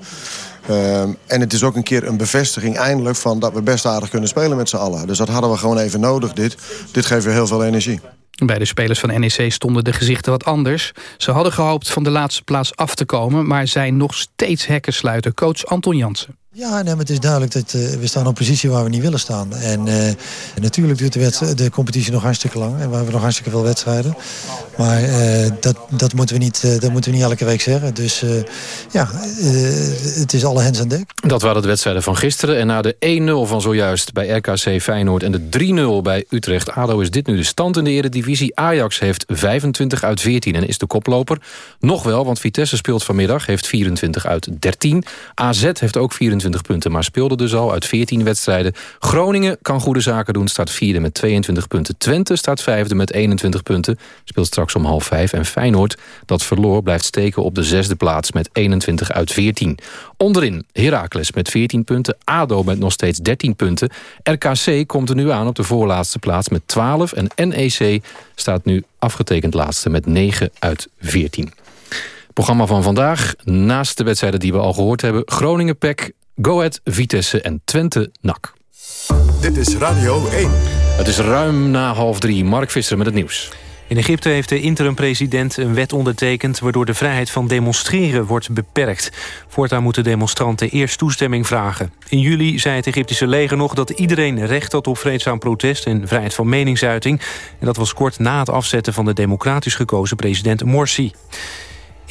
Uh, en het is ook een keer een bevestiging eindelijk van dat we best aardig kunnen spelen met z'n allen. Dus dat hadden we gewoon even nodig, dit. Dit geeft weer heel veel energie. Bij de spelers van NEC stonden de gezichten wat anders. Ze hadden gehoopt van de laatste plaats af te komen... maar zijn nog steeds hekkensluiter. Coach Anton Jansen. Ja, nee, maar het is duidelijk dat uh, we staan op een positie waar we niet willen staan. En uh, natuurlijk duurt de, de, competitie nog hartstikke lang. En we hebben nog hartstikke veel wedstrijden. Maar uh, dat, dat, moeten we niet, dat moeten we niet elke week zeggen. Dus ja, het is alle hens aan dek. Dat waren de wedstrijden van gisteren. En na de 1-0 van zojuist bij RKC Feyenoord en de 3-0 bij Utrecht ADO... is dit nu de stand in de eredivisie. Ajax heeft 25 uit 14 en is de koploper. Nog wel, want Vitesse speelt vanmiddag, heeft 24 uit 13. AZ heeft ook 24 punten, maar speelde dus al uit 14 wedstrijden. Groningen kan goede zaken doen, staat vierde met 22 punten. Twente staat vijfde met 21 punten, speelt straks om half vijf. En Feyenoord, dat verloor, blijft steken op de zesde plaats met 21 uit 14. Onderin Heracles met 14 punten, ADO met nog steeds 13 punten. RKC komt er nu aan op de voorlaatste plaats met 12 en NEC staat nu afgetekend laatste met 9 uit 14. Programma van vandaag, naast de wedstrijden die we al gehoord hebben... Groningen-Pek, Go Ahead, Vitesse en Twente-NAC. Dit is Radio 1. Het is ruim na half drie. Mark Visser met het nieuws. In Egypte heeft de interim-president een wet ondertekend... waardoor de vrijheid van demonstreren wordt beperkt. Voortaan moeten demonstranten eerst toestemming vragen. In juli zei het Egyptische leger nog dat iedereen recht had op vreedzaam protest... en vrijheid van meningsuiting. En dat was kort na het afzetten van de democratisch gekozen president Morsi.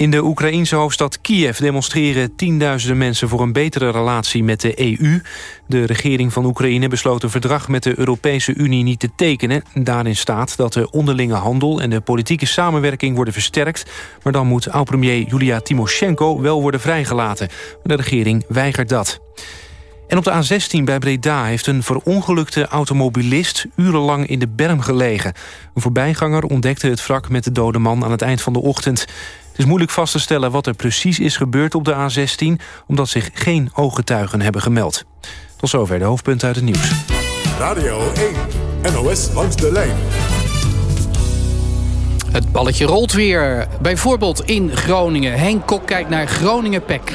In de Oekraïense hoofdstad Kiev demonstreren tienduizenden mensen... voor een betere relatie met de EU. De regering van Oekraïne besloot een verdrag met de Europese Unie niet te tekenen. Daarin staat dat de onderlinge handel en de politieke samenwerking worden versterkt. Maar dan moet oud-premier Julia Timoshenko wel worden vrijgelaten. De regering weigert dat. En op de A16 bij Breda heeft een verongelukte automobilist... urenlang in de berm gelegen. Een voorbijganger ontdekte het wrak met de dode man aan het eind van de ochtend. Het is moeilijk vast te stellen wat er precies is gebeurd op de A16... omdat zich geen ooggetuigen hebben gemeld. Tot zover de hoofdpunten uit het nieuws. Radio 1, NOS langs de lijn. Het balletje rolt weer. Bijvoorbeeld in Groningen. Henk Kok kijkt naar Groningen-Pek.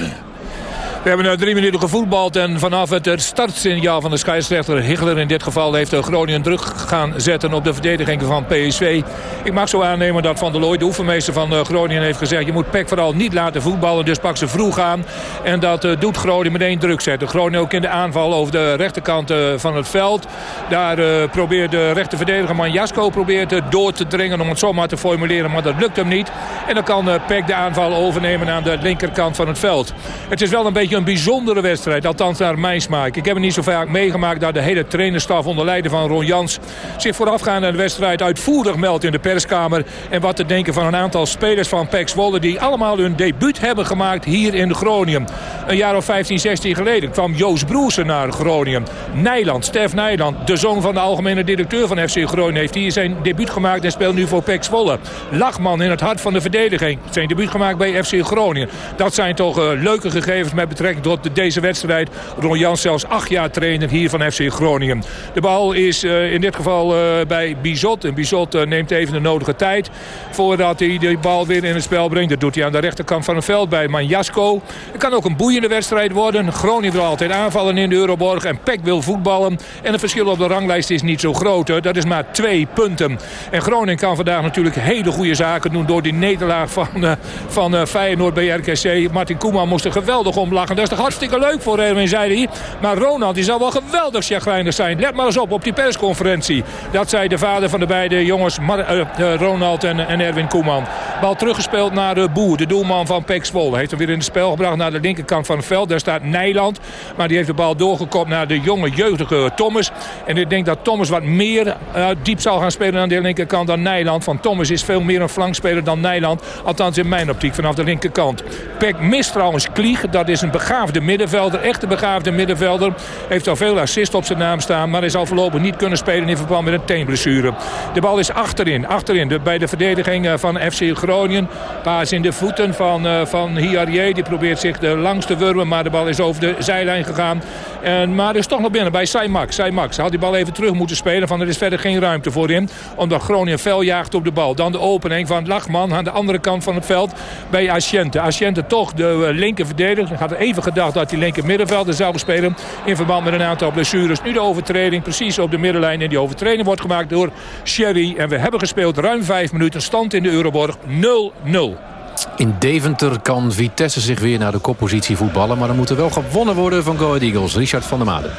We hebben nu drie minuten gevoetbald en vanaf het startsignaal van de scheidsrechter Higler in dit geval heeft Groningen druk gaan zetten op de verdediging van PSV. Ik mag zo aannemen dat Van der Looy, de oefenmeester van eh, Groningen, heeft gezegd je moet Peck vooral niet laten voetballen, dus pak ze vroeg aan. En dat eh, doet Groningen meteen druk zetten. Groningen ook in de aanval over de rechterkant eh, van het veld. Daar probeert de rechterverdediger Manjasko probeert door te dringen om het zomaar te formuleren, maar dat lukt hem niet. En dan kan Peck de aanval overnemen aan de linkerkant van het veld. Het is wel een beetje een bijzondere wedstrijd. Althans naar mijn smaak. Ik heb het niet zo vaak meegemaakt dat de hele trainerstaf onder leiding van Ron Jans... zich voorafgaand aan de wedstrijd uitvoerig meldt in de perskamer. En wat te denken van een aantal spelers van PEC Zwolle... die allemaal hun debuut hebben gemaakt hier in Groningen. Een jaar of 15, 16 geleden kwam Joost Broersen naar Groningen. Nijland, Stef Nijland, de zoon van de algemene directeur van FC Groningen... heeft hier zijn debuut gemaakt en speelt nu voor PEC Zwolle. Lachman in het hart van de verdediging. Zijn debuut gemaakt bij FC Groningen. Dat zijn toch uh, leuke gegevens met betrekking tot deze wedstrijd. Ron Jans zelfs acht jaar trainer hier van FC Groningen. De bal is uh, in dit geval uh, bij Bizot. En Bizot uh, neemt even de nodige tijd voordat hij de bal weer in het spel brengt. Dat doet hij aan de rechterkant van het veld bij Manjasko. Het kan ook een boeiende wedstrijd worden. Groningen wil altijd aanvallen in de Euroborg. En Peck wil voetballen. En het verschil op de ranglijst is niet zo groot. Dat is maar twee punten. En Groningen kan vandaag natuurlijk hele goede zaken doen... door die nederlaag van, van Feyenoord bij RKC. Martin Koeman moest er geweldig om lachen. Dat is toch hartstikke leuk voor Erwin, zei hij. Maar Ronald die zal wel geweldig chagrijnig zijn. Let maar eens op op die persconferentie. Dat zei de vader van de beide jongens, Mar uh, Ronald en, Erwin Koeman. Bal teruggespeeld naar de Boer, de doelman van Pek Zwolle. Heeft hem weer in het spel gebracht naar de linkerkant van het veld. Daar staat Nijland. Maar die heeft de bal doorgekopt naar de jonge jeugdige Thomas. En ik denk dat Thomas wat meer uh, diep zal gaan spelen aan de linkerkant dan Nijland. Van Thomas is veel meer een flankspeler dan Nijland. Althans in mijn optiek vanaf de linkerkant. Pek mist trouwens Klieg. Dat is een begaafde middenvelder. Echte begaafde middenvelder. Heeft al veel assist op zijn naam staan. Maar is al voorlopig niet kunnen spelen in verband met een teenblessure. De bal is achterin. Achterin bij de verdediging eh, van FC Groningen. Paas in de voeten van, uh, van Hiarie. Die probeert zich de langste wurmen. Maar de bal is over de zijlijn gegaan. En, maar is toch nog binnen bij Saimax. Saimax had die bal even terug moeten spelen. Van er is verder geen ruimte voor in. Omdat Groningen fel jaagt op de bal. Dan de opening van Lachman aan de andere kant van het veld bij Asciente. Asciente toch de uh, linker verdediger. Had even gedacht dat hij linker middenvelder zou spelen. In verband met een aantal blessures. Nu de overtreding precies op de middenlijn. En die overtreding wordt gemaakt door Sherry. En we hebben gespeeld ruim vijf minuten. Stand in de Euroborg 0-0. In Deventer kan Vitesse zich weer naar de koppositie voetballen. Maar er moet er wel gewonnen worden van Go Ahead Eagles. Richard van der Maden.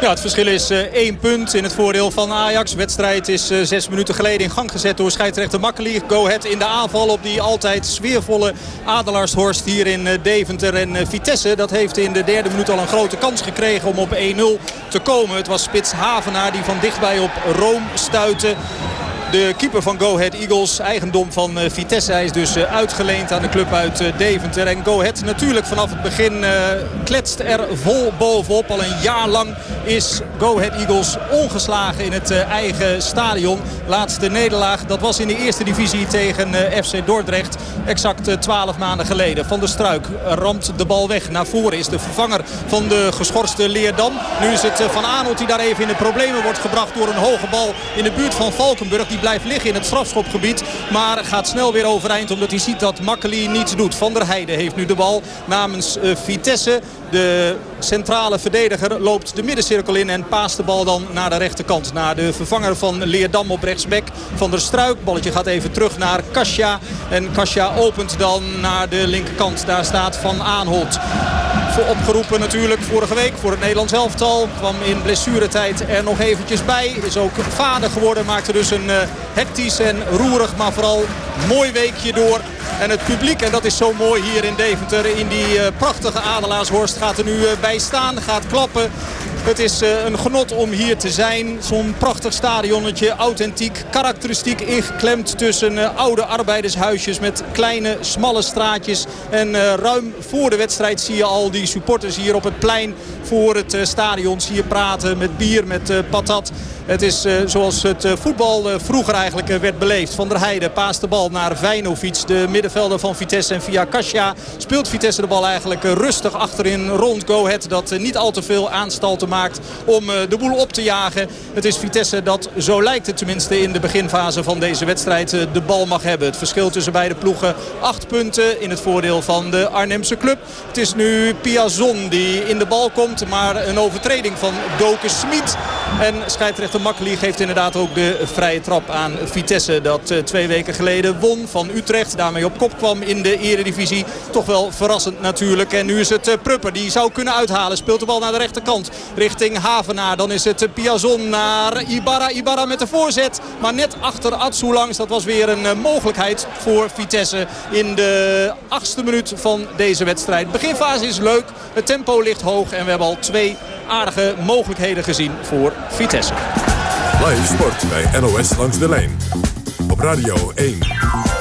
Ja, het verschil is uh, één punt in het voordeel van Ajax. De wedstrijd is uh, zes minuten geleden in gang gezet door scheidsrechter Makkeli. Go Ahead in de aanval op die altijd sfeervolle Adelaarshorst hier in uh, Deventer. En Vitesse dat heeft in de derde minuut al een grote kans gekregen om op 1-0 te komen. Het was Spits Havenaar die van dichtbij op Room stuitte. De keeper van Go Ahead Eagles, eigendom van Vitesse. Hij is dus uitgeleend aan de club uit Deventer. En Go Ahead natuurlijk vanaf het begin kletst er vol bovenop. Al een jaar lang is Go Ahead Eagles ongeslagen in het eigen stadion. Laatste nederlaag, dat was in de eerste divisie tegen FC Dordrecht. Exact 12 maanden geleden. Van der Struik ramt de bal weg. Naar voren is de vervanger van de geschorste Leerdam. Nu is het Van Aanholt die daar even in de problemen wordt gebracht door een hoge bal in de buurt van Valkenburg. Blijft liggen in het strafschopgebied. Maar gaat snel weer overeind omdat hij ziet dat Makkeli niets doet. Van der Heijden heeft nu de bal namens Vitesse. De centrale verdediger loopt de middencirkel in en paast de bal dan naar de rechterkant. Naar de vervanger van Leerdam op rechtsbek van der Struik. Balletje gaat even terug naar Kasia. En Kasia opent dan naar de linkerkant. Daar staat Van Aanholt. Opgeroepen natuurlijk vorige week voor het Nederlands elftal. Kwam in blessuretijd er nog eventjes bij. Is ook vader geworden. Maakte dus een uh, hectisch en roerig, maar vooral mooi weekje door. En het publiek, en dat is zo mooi hier in Deventer, in die uh, prachtige Adelaarshorst gaat er nu uh, bij staan. Gaat klappen. Het is uh, een genot om hier te zijn. Zo'n prachtig stadionnetje, authentiek, karakteristiek ingeklemd tussen uh, oude arbeidershuisjes met kleine, smalle straatjes. En uh, ruim voor de wedstrijd zie je al die supporters hier op het plein voor het stadion. Zie je praten met bier, met patat. Het is uh, zoals het uh, voetbal uh, vroeger eigenlijk werd beleefd. Van der Heijden paast de bal naar Vijnovic. De middenvelder van Vitesse. En via Kasia speelt Vitesse de bal eigenlijk rustig achterin rond Go. Dat niet al te veel aanstalten maakt om de boel op te jagen. Het is Vitesse dat, zo lijkt het tenminste in de beginfase van deze wedstrijd, de bal mag hebben. Het verschil tussen beide ploegen acht punten in het voordeel van de Arnhemse club. Het is nu Piazon die in de bal komt. Maar een overtreding van Doken Smit. En scheidsrechter Makkeli geeft inderdaad ook de vrije trap aan Vitesse. Dat uh, twee weken geleden won van Utrecht. Daarmee op kop kwam in de eredivisie. Toch wel verrassend natuurlijk. En nu is het uh, Prupper die zou kunnen uithalen. Speelt de bal naar de rechterkant richting Havenaar. Dan is het uh, Piazon naar Ibarra. Ibarra met de voorzet. Maar net achter Atsu langs. Dat was weer een mogelijkheid voor Vitesse in de achtste minuut van deze wedstrijd. Beginfase is leuk. Het tempo ligt hoog. En we hebben al twee aardige mogelijkheden gezien voor Vitesse. Live sport bij NOS langs de lijn. Op Radio 1.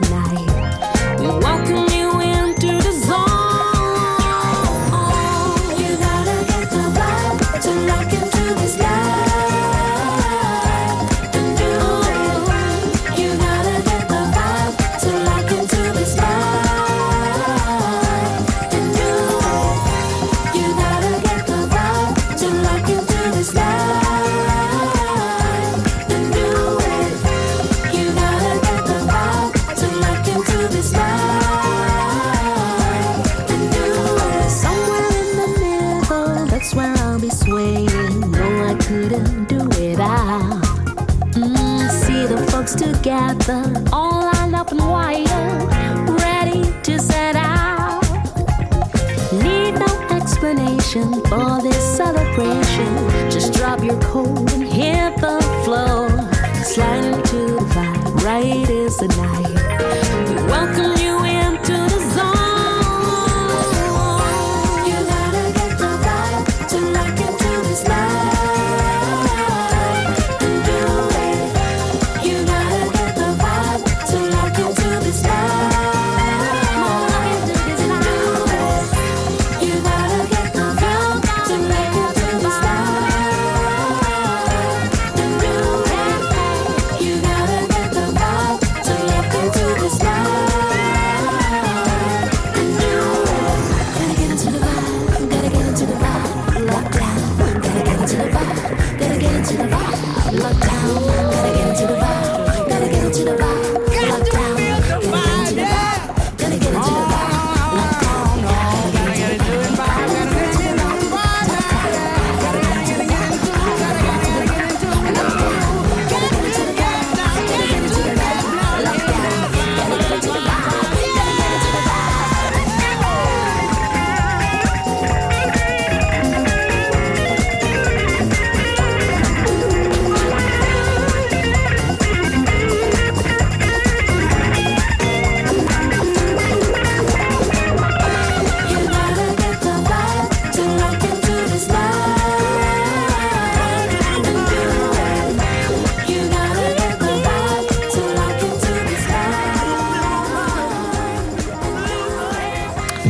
tonight. Drop and hit the floor. Slide into the vibe, right is the night.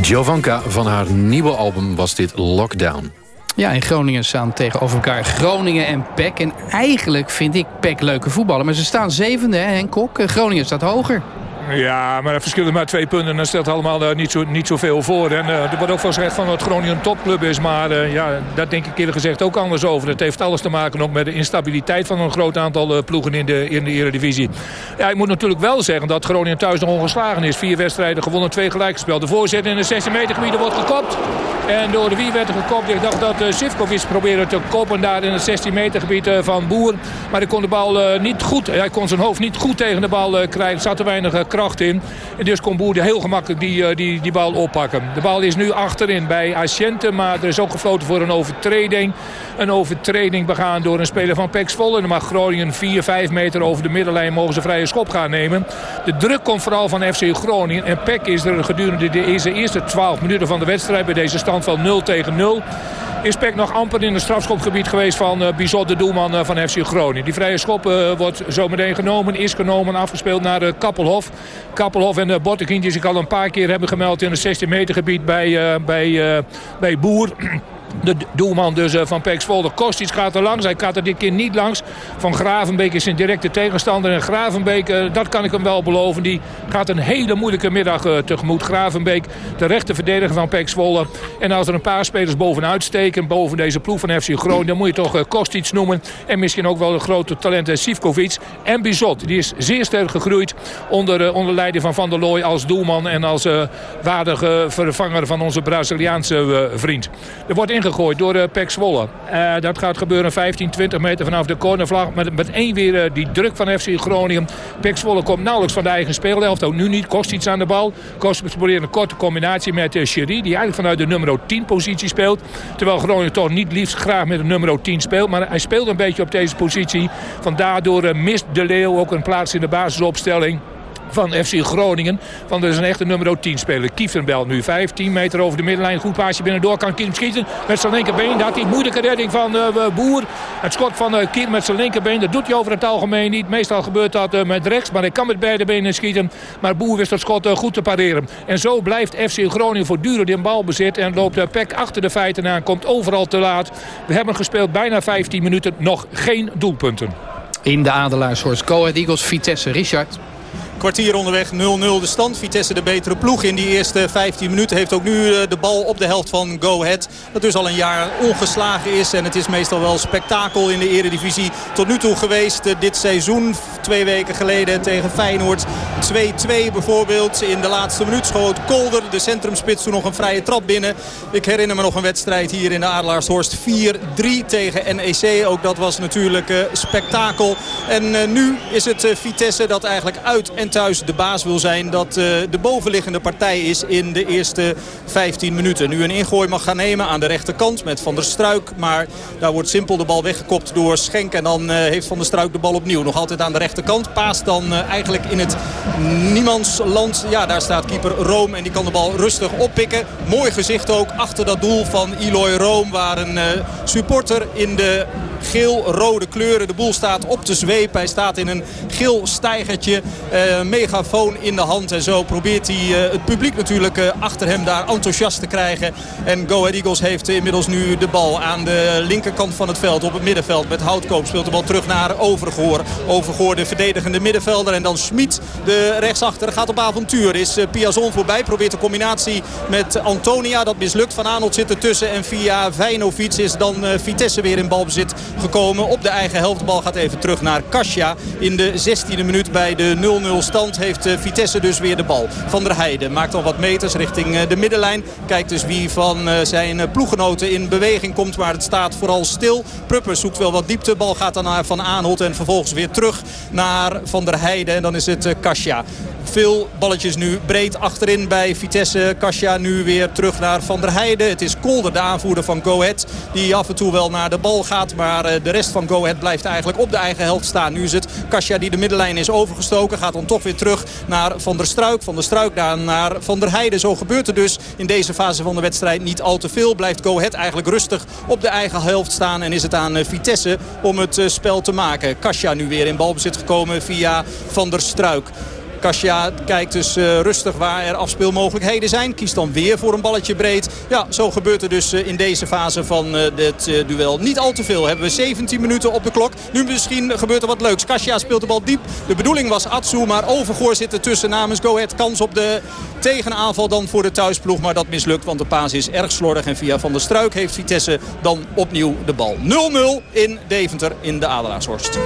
Jovanka van haar nieuwe album was dit Lockdown. Ja, in Groningen staan tegenover elkaar Groningen en PEC. En eigenlijk vind ik PEC leuke voetballen. Maar ze staan zevende, hè, Henk Kok. Groningen staat hoger. Ja, maar verschil is maar twee punten. En dat stelt allemaal uh, niet, zo, niet zoveel voor. En uh, er wordt ook wel gezegd van het Groningen een topclub is. Maar uh, ja, dat denk ik eerlijk gezegd ook anders over. Het heeft alles te maken ook met de instabiliteit van een groot aantal ploegen in de, in de Eredivisie. Ja, ik moet natuurlijk wel zeggen dat Groningen thuis nog ongeslagen is. Vier wedstrijden gewonnen, twee gelijk gespeeld. De voorzet in de 16 meter gebieden wordt gekopt. En door de wie werd er gekopt? Ik dacht dat Sivkovic probeerde te koppen daar in het 16 meter gebied van Boer. Maar hij kon de bal niet goed. Hij kon zijn hoofd niet goed tegen de bal krijgen. Er zat te weinig kracht in. En dus kon Boer heel gemakkelijk die, die, die bal oppakken. De bal is nu achterin bij Asciente. Maar er is ook gefloten voor een overtreding. Een overtreding begaan door een speler van Pek Zwolle. Dan mag Groningen 4, 5 meter over de middenlijn mogen ze vrije schop gaan nemen. De druk komt vooral van FC Groningen. En Pek is er gedurende de eerste 12 minuten van de wedstrijd... bij deze stand van 0 tegen 0 is Peck nog amper in het strafschopgebied geweest van uh, Bizot, de doelman uh, van FC Groningen. Die vrije schop uh, wordt zometeen genomen, is genomen, afgespeeld naar Kappelhof. Kappelhof en uh, die zich al een paar keer hebben gemeld in het 16 meter gebied bij, bij, bij Boer <clears throat> de doelman dus eh, van Pek Zwolle. Kostic gaat er langs. Hij gaat er dit keer niet langs. Van Gravenbeek is zijn directe tegenstander. En Gravenbeek, eh, dat kan ik hem wel beloven. Die gaat een hele moeilijke middag eh, tegemoet. Gravenbeek, de rechte verdediger van Pek Zwolle. En als er een paar spelers bovenuit steken. Boven deze ploeg van FC Groningen. Dan moet je toch Kostic noemen. En misschien ook wel de grote talent Sivkovic. En Bizot. Die is zeer sterk gegroeid. Onder, onder leiding van Van der Looy als doelman. En als waardige vervanger van onze Braziliaanse vriend. Er wordt ingegooid door uh, Pek. Uh, dat gaat gebeuren 15, 20 meter vanaf de cornervlag. Met, met één weer uh, die druk van FC Groningen. Pek Zwolle komt nauwelijks van de eigen speelhelft. Ook nu niet. Kost iets aan de bal. Kost probeert een korte combinatie met uh. Die eigenlijk vanuit de nummer 10 positie speelt. Terwijl Groningen toch niet liefst graag met de nummer 10 speelt. Maar hij speelt een beetje op deze positie. Vandaar mist De Leeuw ook een plaats in de basisopstelling van FC Groningen. Want er is een echte nummer 10 speler. Kieftenbel nu 15 meter over de middenlijn. Goed paasje binnendoor. Kan Kiem schieten met zijn linkerbeen. Dat die moeilijke redding van uh, Boer. Het schot van uh, met zijn linkerbeen. Dat doet hij over het algemeen niet. Meestal gebeurt dat uh, met rechts. Maar hij kan met beide benen schieten. Maar Boer wist dat schot goed te pareren. En zo blijft FC Groningen voortdurend in balbezit. En loopt de Pek achter de feiten aan. Komt overal te laat. We hebben gespeeld bijna 15 minuten. Nog geen doelpunten. In de Adelaarshorst. Go Ahead Eagles Vitesse. Richard. Kwartier onderweg 0-0 de stand. Vitesse de betere ploeg in die eerste 15 minuten. Heeft ook nu eh, de bal op de helft van Go Ahead. Dat dus al een jaar ongeslagen is. En het is meestal wel spektakel in de eredivisie tot nu toe geweest. Eh, dit seizoen, twee weken geleden tegen Feyenoord. 2-2 bijvoorbeeld. In de laatste minuut schoot Kolder, de centrumspits, toen nog een vrije trap binnen. Ik herinner me nog een wedstrijd hier in de Adelaarshorst. 4-3 tegen NEC. Ook dat was natuurlijk uh, spektakel. En nu is het Vitesse dat eigenlijk uit en thuis de baas wil zijn. Dat uh, de bovenliggende partij is in de eerste 15 minuten. Nu een ingooi mag gaan nemen aan de rechterkant met Van der Struik. Maar daar wordt simpel de bal weggekopt door Schenk. En dan uh, heeft Van der Struik de bal opnieuw. Nog altijd aan de rechterkant. Paast dan uh, eigenlijk in het niemandsland. Ja, daar staat keeper Room. En die kan de bal rustig oppikken. Mooi gezicht ook achter dat doel van Eloy Room. Waar een supporter in de geel-rode kleuren. De boel staat op te zweep. Hij staat in een geel stijgertje. Uh, megafoon in de hand. En zo probeert hij uh, het publiek natuurlijk uh, achter hem daar enthousiast te krijgen. En Go Ahead Eagles heeft inmiddels nu de bal aan de linkerkant van het veld. Op het middenveld met Houtkoop speelt de bal terug naar Overgoor. Overgoor de verdedigende middenvelder. En dan Smit de rechtsachter gaat op avontuur. Is Piazon voorbij. Probeert de combinatie met Antonia. Dat mislukt. Van Arnold zit ertussen. En via Vijnovic is dan Vitesse weer in balbezit gekomen. Op de eigen helft. De bal gaat even terug naar Kasia. In de 16e minuut bij de 0-0 stand heeft eh, Vitesse dus weer de bal. Van der Heijden maakt al wat meters richting eh, de middenlijn. Kijkt dus wie van eh, zijn ploeggenoten in beweging komt. Maar het staat vooral stil. Prupper zoekt wel wat diepte. Bal gaat dan naar Van Aanholt en vervolgens weer terug naar Van der Heijden. En dan is het Kasia. Veel balletjes nu breed achterin bij Vitesse. Kasia nu weer terug naar Van der Heijden. Het is Kolder, de aanvoerder van Go. Die af en toe wel naar de bal gaat. Maar de rest van Go blijft eigenlijk op de eigen helft staan. Nu is het Kasia die de middenlijn is overgestoken. Gaat dan toch weer terug naar Van der Struik. Van der Struik daar naar Van der Heijden. Zo gebeurt er dus in deze fase van de wedstrijd niet al te veel. Blijft Go eigenlijk rustig op de eigen helft staan. En is het aan Vitesse om het spel te maken. Kasia nu weer in balbezit gekomen via Van der Struik. Kasia kijkt dus uh, rustig waar er afspeelmogelijkheden zijn. Kiest dan weer voor een balletje breed. Ja, zo gebeurt er dus uh, in deze fase van uh, dit duel niet al te veel. Hebben we 17 minuten op de klok. Nu misschien gebeurt er wat leuks. Kasia speelt de bal diep. De bedoeling was Atsu, maar Overgoor zit er tussen namens Go Ahead. Kans op de tegenaanval dan voor de thuisploeg. Maar dat mislukt, want de paas is erg slordig. En via Van der Struik heeft Vitesse dan opnieuw de bal. 0-0 in Deventer in de Adelaarshorst.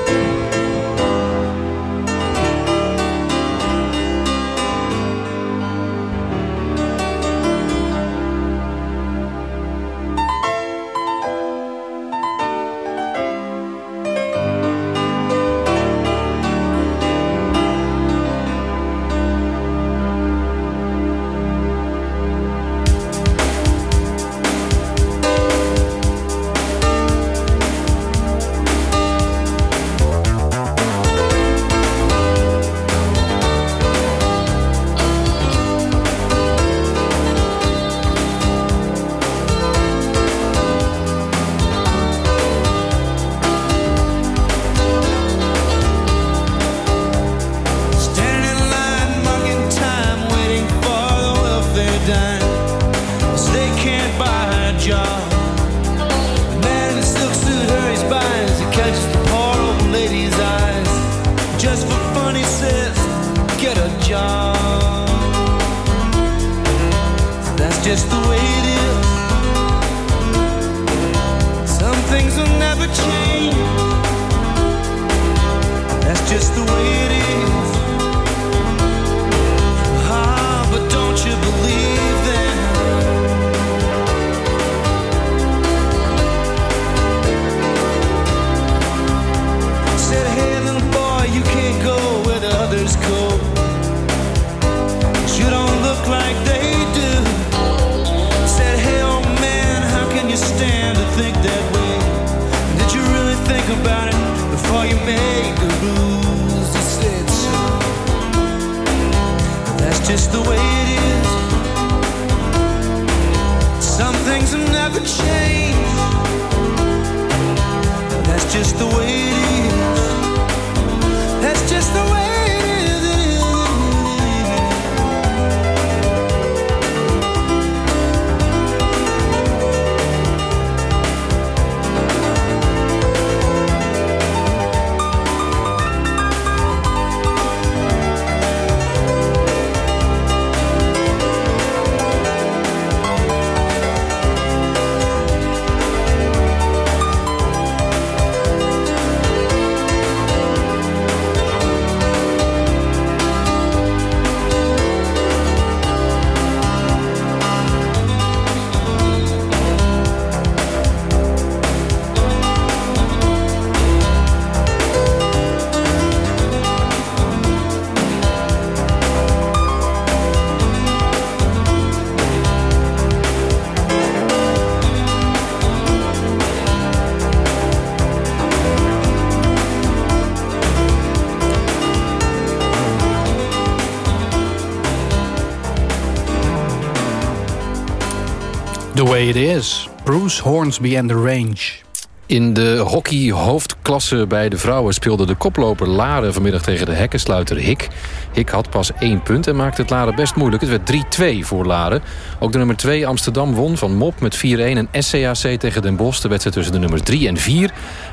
It is. Bruce Hornsby and the Range. In de hockey hoofdklasse bij de vrouwen speelde de koploper Laren vanmiddag tegen de hekkensluiter Hik. Hik had pas één punt en maakte het Laren best moeilijk. Het werd 3-2 voor Laren. Ook de nummer 2 Amsterdam won van Mop met 4-1 en SCAC tegen Den Bosch. De wedstrijd tussen de nummers 3 en 4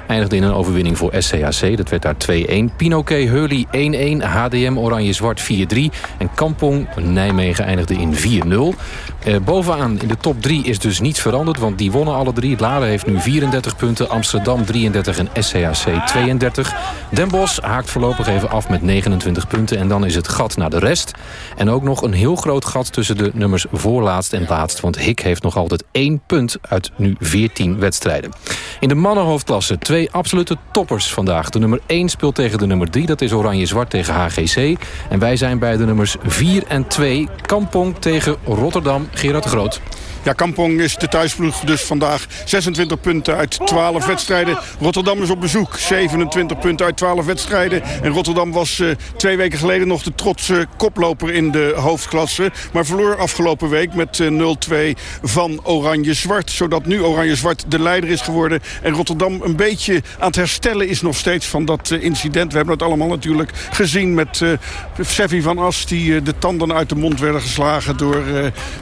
eindigde in een overwinning voor SCAC. Dat werd daar 2-1. Pinoquet Hurley 1-1. HDM Oranje-Zwart 4-3. En Kampong Nijmegen eindigde in 4-0. Eh, bovenaan in de top 3 is dus niets veranderd, want die wonnen alle drie. Laren heeft nu 34 punten, Amsterdam 33 en SCAC 32. Den Bosch haakt voorlopig even af met 29 punten. En dan is het gat naar de rest. En ook nog een heel groot gat tussen de nummers voorlaatst en laatst. Want Hik heeft nog altijd één punt uit nu 14 wedstrijden. In de mannenhoofdklasse twee absolute toppers vandaag. De nummer 1 speelt tegen de nummer 3. Dat is Oranje-Zwart tegen HGC. En wij zijn bij de nummers 4 en 2. Kampong tegen Rotterdam. Gerard Groot. Ja, Kampong is de thuisploeg dus vandaag 26 punten uit 12 wedstrijden. Rotterdam is op bezoek, 27 punten uit 12 wedstrijden. En Rotterdam was uh, twee weken geleden nog de trotse koploper in de hoofdklasse. Maar verloor afgelopen week met uh, 0-2 van Oranje-Zwart. Zodat nu Oranje-Zwart de leider is geworden. En Rotterdam een beetje aan het herstellen is nog steeds van dat uh, incident. We hebben het allemaal natuurlijk gezien met Sevi van As... die de tanden uit de mond werden geslagen door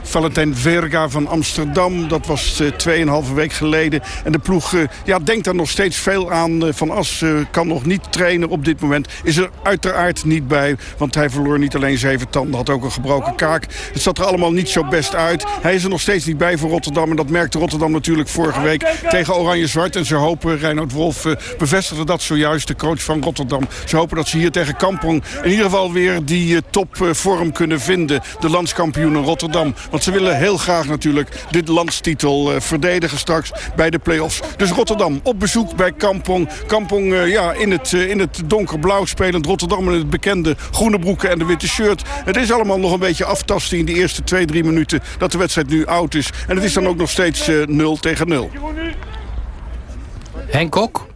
Valentijn Verga van Amsterdam. Dat was 2,5 week geleden. En de ploeg ja, denkt daar nog steeds veel aan. van As kan nog niet trainen op dit moment. Is er uiteraard niet bij, want hij verloor niet alleen zeven tanden... had ook een gebroken kaak. Het zat er allemaal niet zo best uit. Hij is er nog steeds niet bij voor Rotterdam. En dat merkte Rotterdam natuurlijk vorige week tegen Oranje-Zwart. En ze hopen, Reinoud Wolf bevestigde dat zojuist, de coach van Rotterdam. Ze hopen dat ze hier tegen Kampong in ieder geval weer die topvorm kunnen vinden. De landskampioenen Rotterdam. Want ze willen heel graag natuurlijk dit landstitel uh, verdedigen straks bij de play-offs. Dus Rotterdam op bezoek bij Kampong. Kampong ja, in, het, in het donkerblauw spelend. Rotterdam in het bekende groene broeken en de witte shirt. Het is allemaal nog een beetje aftasten in de eerste twee, drie minuten dat de wedstrijd nu oud is. En het is dan ook nog steeds 0 tegen 0. Henk Kok?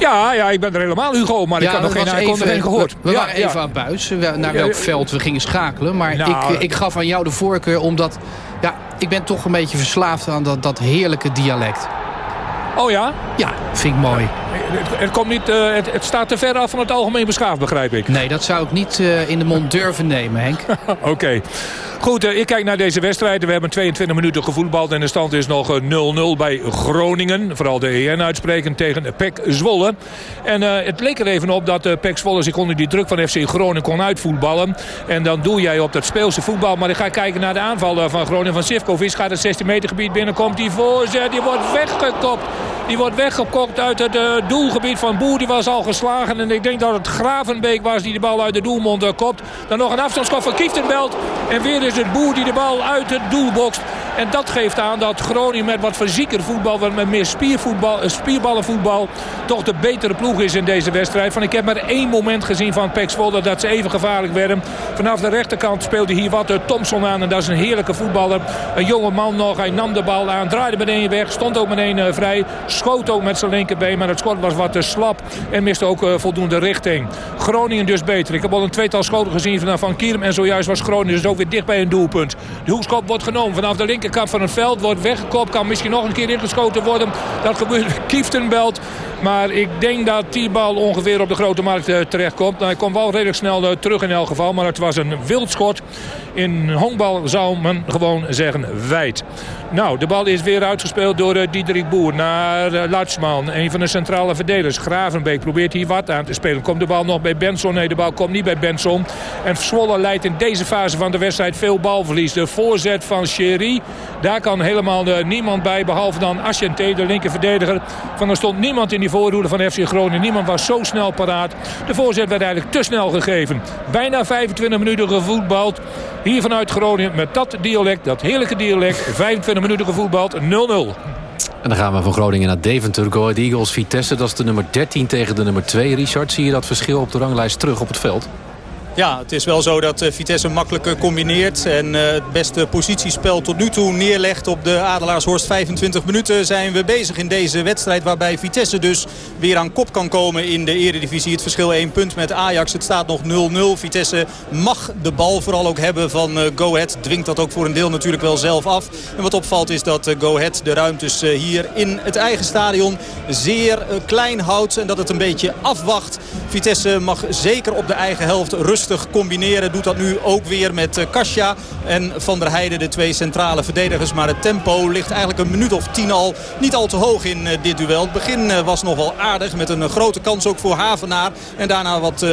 Ja, ja, ik ben er helemaal, Hugo. Maar ja, ik had nog geen, geen gehoord. We, waren even aan buis naar welk veld we gingen schakelen. Maar Nou, ik, ik gaf aan jou de voorkeur omdat... Ja, ik ben toch een beetje verslaafd aan dat, dat heerlijke dialect. Oh ja? Ja, vind ik mooi. Het, het, komt niet, uh, het, het, staat te ver af van het algemeen beschaafd, begrijp ik. Nee, dat zou ik niet uh, in de mond durven nemen, Henk. <laughs> Oké. Okay. Goed, uh, ik kijk naar deze wedstrijden. We hebben 22 minuten gevoetbald en de stand is nog 0-0 bij Groningen. Vooral de EN uitsprekend tegen PEC Zwolle. En het leek er even op dat PEC Zwolle zich onder die druk van FC Groningen kon uitvoetballen. En dan doe jij op dat speelse voetbal. Maar ik ga kijken naar de aanval van Groningen van Sivkovic. Gaat het 16 meter gebied binnen, komt die voorzet. Die wordt weggekopt. Die wordt weggekopt uit het uh, doelgebied van Boer. Die was al geslagen. En ik denk dat het Gravenbeek was die de bal uit de doelmond uh, kopt. Dan nog een afstandsschot van Kieftenbelt. En weer is het Boer die de bal uit het doel. En dat geeft aan dat Groningen met wat fysieker voetbal, met meer spiervoetbal, spierballenvoetbal, toch de betere ploeg is in deze wedstrijd. Van, ik heb maar één moment gezien van Pek Zwolle dat ze even gevaarlijk werden. Vanaf de rechterkant speelde hier wat Thompson aan. En dat is een heerlijke voetballer. Een jonge man nog. Hij nam de bal aan, draaide meteen weg, stond ook meteen uh, vrij. Schoot ook met zijn linkerbeen, maar het schot was wat te slap. En miste ook voldoende richting. Groningen dus beter. Ik heb al een tweetal schoten gezien van Van Kierm. En zojuist was Groningen dus ook weer dicht bij een doelpunt. De hoekschop wordt genomen vanaf de linkerkant van het veld. Wordt weggekopt. Kan misschien nog een keer ingeschoten worden. Dat gebeurt Kieftenbelt. Maar ik denk dat die bal ongeveer op de grote markt uh, terechtkomt. Nou, hij komt wel redelijk snel uh, terug in elk geval. Maar het was een wild schot. In honkbal zou men gewoon zeggen wijd. Nou, de bal is weer uitgespeeld door uh, Diederik Boer naar uh, Latsman. Een van de centrale verdelers. Gravenbeek probeert hier wat aan te spelen. Komt de bal nog bij Benson? Nee, de bal komt niet bij Benson. En Zwolle leidt in deze fase van de wedstrijd veel balverlies. De voorzet van Sherry. Daar kan helemaal uh, niemand bij. Behalve dan Asciente, de linkerverdediger. Van er stond niemand in die voorhoede van FC Groningen. Niemand was zo snel paraat. De voorzet werd eigenlijk te snel gegeven. Bijna 25 minuten gevoetbald. Hier vanuit Groningen met dat dialect, dat heerlijke dialect. 25 minuten gevoetbald, 0-0. En dan gaan we van Groningen naar Deventer. Go Ahead Eagles, Vitesse, dat is de nummer 13 tegen de nummer 2. Richard, zie je dat verschil op de ranglijst terug op het veld? Ja, het is wel zo dat Vitesse makkelijk combineert. En het beste positiespel tot nu toe neerlegt op de Adelaarshorst. 25 minuten zijn we bezig in deze wedstrijd. Waarbij Vitesse dus weer aan kop kan komen in de eredivisie. Het verschil 1 punt met Ajax. Het staat nog 0-0. Vitesse mag de bal vooral ook hebben van Go Ahead. Dwingt dat ook voor een deel natuurlijk wel zelf af. En wat opvalt is dat Go Ahead de ruimtes hier in het eigen stadion zeer klein houdt. En dat het een beetje afwacht. Vitesse mag zeker op de eigen helft rustig combineren. Doet dat nu ook weer met Kasia en Van der Heijden, de twee centrale verdedigers. Maar het tempo ligt eigenlijk een minuut of tien al niet al te hoog in dit duel. Het begin was nog wel aardig met een grote kans ook voor Havenaar. En daarna wat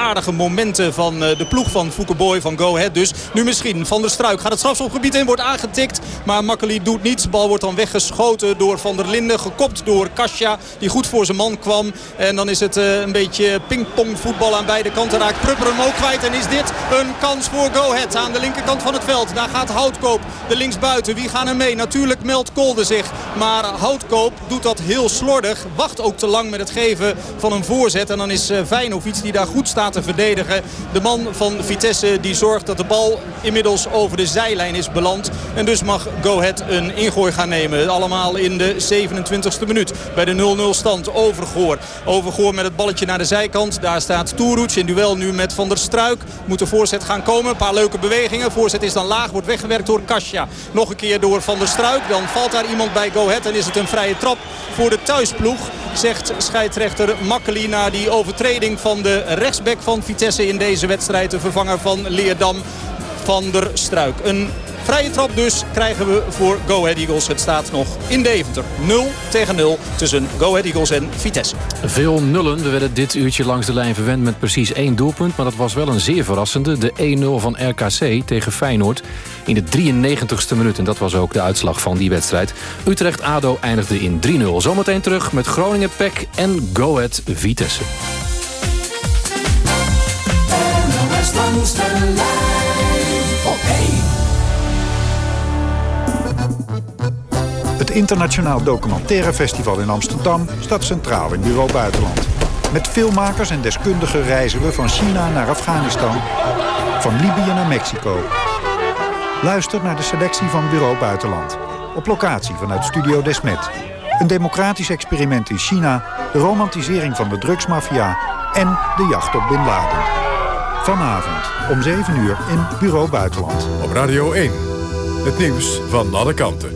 aardige momenten van de ploeg van Foukeboy van Go Ahead. Dus nu misschien Van der Struik gaat het strafschopgebied in, wordt aangetikt. Maar Makkeli doet niets. Bal wordt dan weggeschoten door Van der Linden. Gekopt door Kasia, die goed voor zijn man kwam. En dan is het een beetje pingpong voetbal aan beide kanten. Raakt Prupper hem ook kwijt. En is dit een kans voor Go Ahead aan de linkerkant van het veld. Daar gaat Houtkoop de linksbuiten. Wie gaan er mee? Natuurlijk meldt Kolde zich. Maar Houtkoop doet dat heel slordig. Wacht ook te lang met het geven van een voorzet. En dan is Vijnovic die daar goed staat laten verdedigen. De man van Vitesse die zorgt dat de bal inmiddels over de zijlijn is beland. En dus mag Go Ahead een ingooi gaan nemen. Allemaal in de 27e minuut. Bij de 0-0 stand Overgoor. Overgoor met het balletje naar de zijkant. Daar staat Toeroets in duel nu met Van der Struik. Moet de voorzet gaan komen. Een paar leuke bewegingen. Voorzet is dan laag. Wordt weggewerkt door Kasia. Nog een keer door Van der Struik. Dan valt daar iemand bij Go Ahead. En is het een vrije trap voor de thuisploeg. Zegt scheidsrechter Makkeli na die overtreding van de rechtsback van Vitesse in deze wedstrijd. De vervanger van Leerdam van der Struik. Een Vrije trap dus krijgen we voor Go Ahead Eagles. Het staat nog in Deventer 0 tegen 0 tussen Go Ahead Eagles en Vitesse. Veel nullen. We werden dit uurtje langs de lijn verwend met precies één doelpunt. Maar dat was wel een zeer verrassende. De 1-0 van RKC tegen Feyenoord in de 93ste minuut. En dat was ook de uitslag van die wedstrijd. Utrecht-ADO eindigde in 3-0. Zometeen terug met Groningen-PEC en Go Ahead Vitesse. Langs de op 1. Het Internationaal Documentaire Festival in Amsterdam staat centraal in Bureau Buitenland. Met filmmakers en deskundigen reizen we van China naar Afghanistan, van Libië naar Mexico. Luister naar de selectie van Bureau Buitenland. Op locatie vanuit Studio Desmet. Een democratisch experiment in China, de romantisering van de drugsmafia en de jacht op Bin Laden. Vanavond om 7 uur in Bureau Buitenland. Op Radio 1. Het nieuws van alle kanten.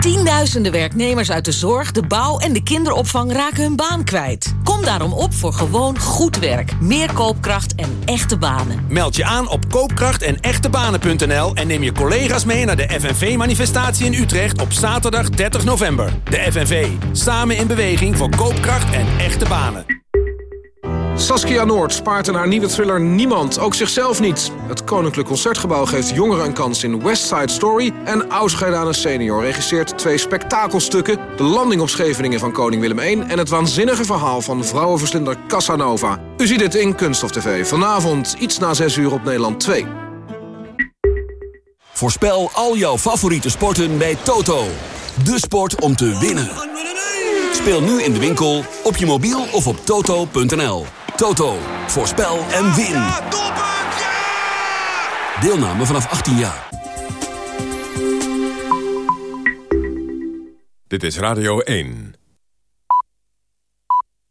Tienduizenden werknemers uit de zorg, de bouw en de kinderopvang raken hun baan kwijt. Kom daarom op voor gewoon goed werk, meer koopkracht en echte banen. Meld je aan op koopkracht en echtebanen.nl en neem je collega's mee naar de FNV-manifestatie in Utrecht op zaterdag 30 november. De FNV, samen in beweging voor koopkracht en echte banen. Saskia Noord spaart in haar nieuwe thriller Niemand, ook zichzelf niet. Het Koninklijk Concertgebouw geeft jongeren een kans in West Side Story... en Ausgeidane Senior regisseert twee spektakelstukken... De landing op Scheveningen van koning Willem I... en het waanzinnige verhaal van vrouwenverslinder Casanova. U ziet het in Kunststof TV. Vanavond iets na 6 uur op Nederland 2. Voorspel al jouw favoriete sporten bij Toto. De sport om te winnen. Speel nu in de winkel, op je mobiel of op toto.nl. Toto, voorspel en win. Deelname vanaf 18 jaar. Dit is Radio 1.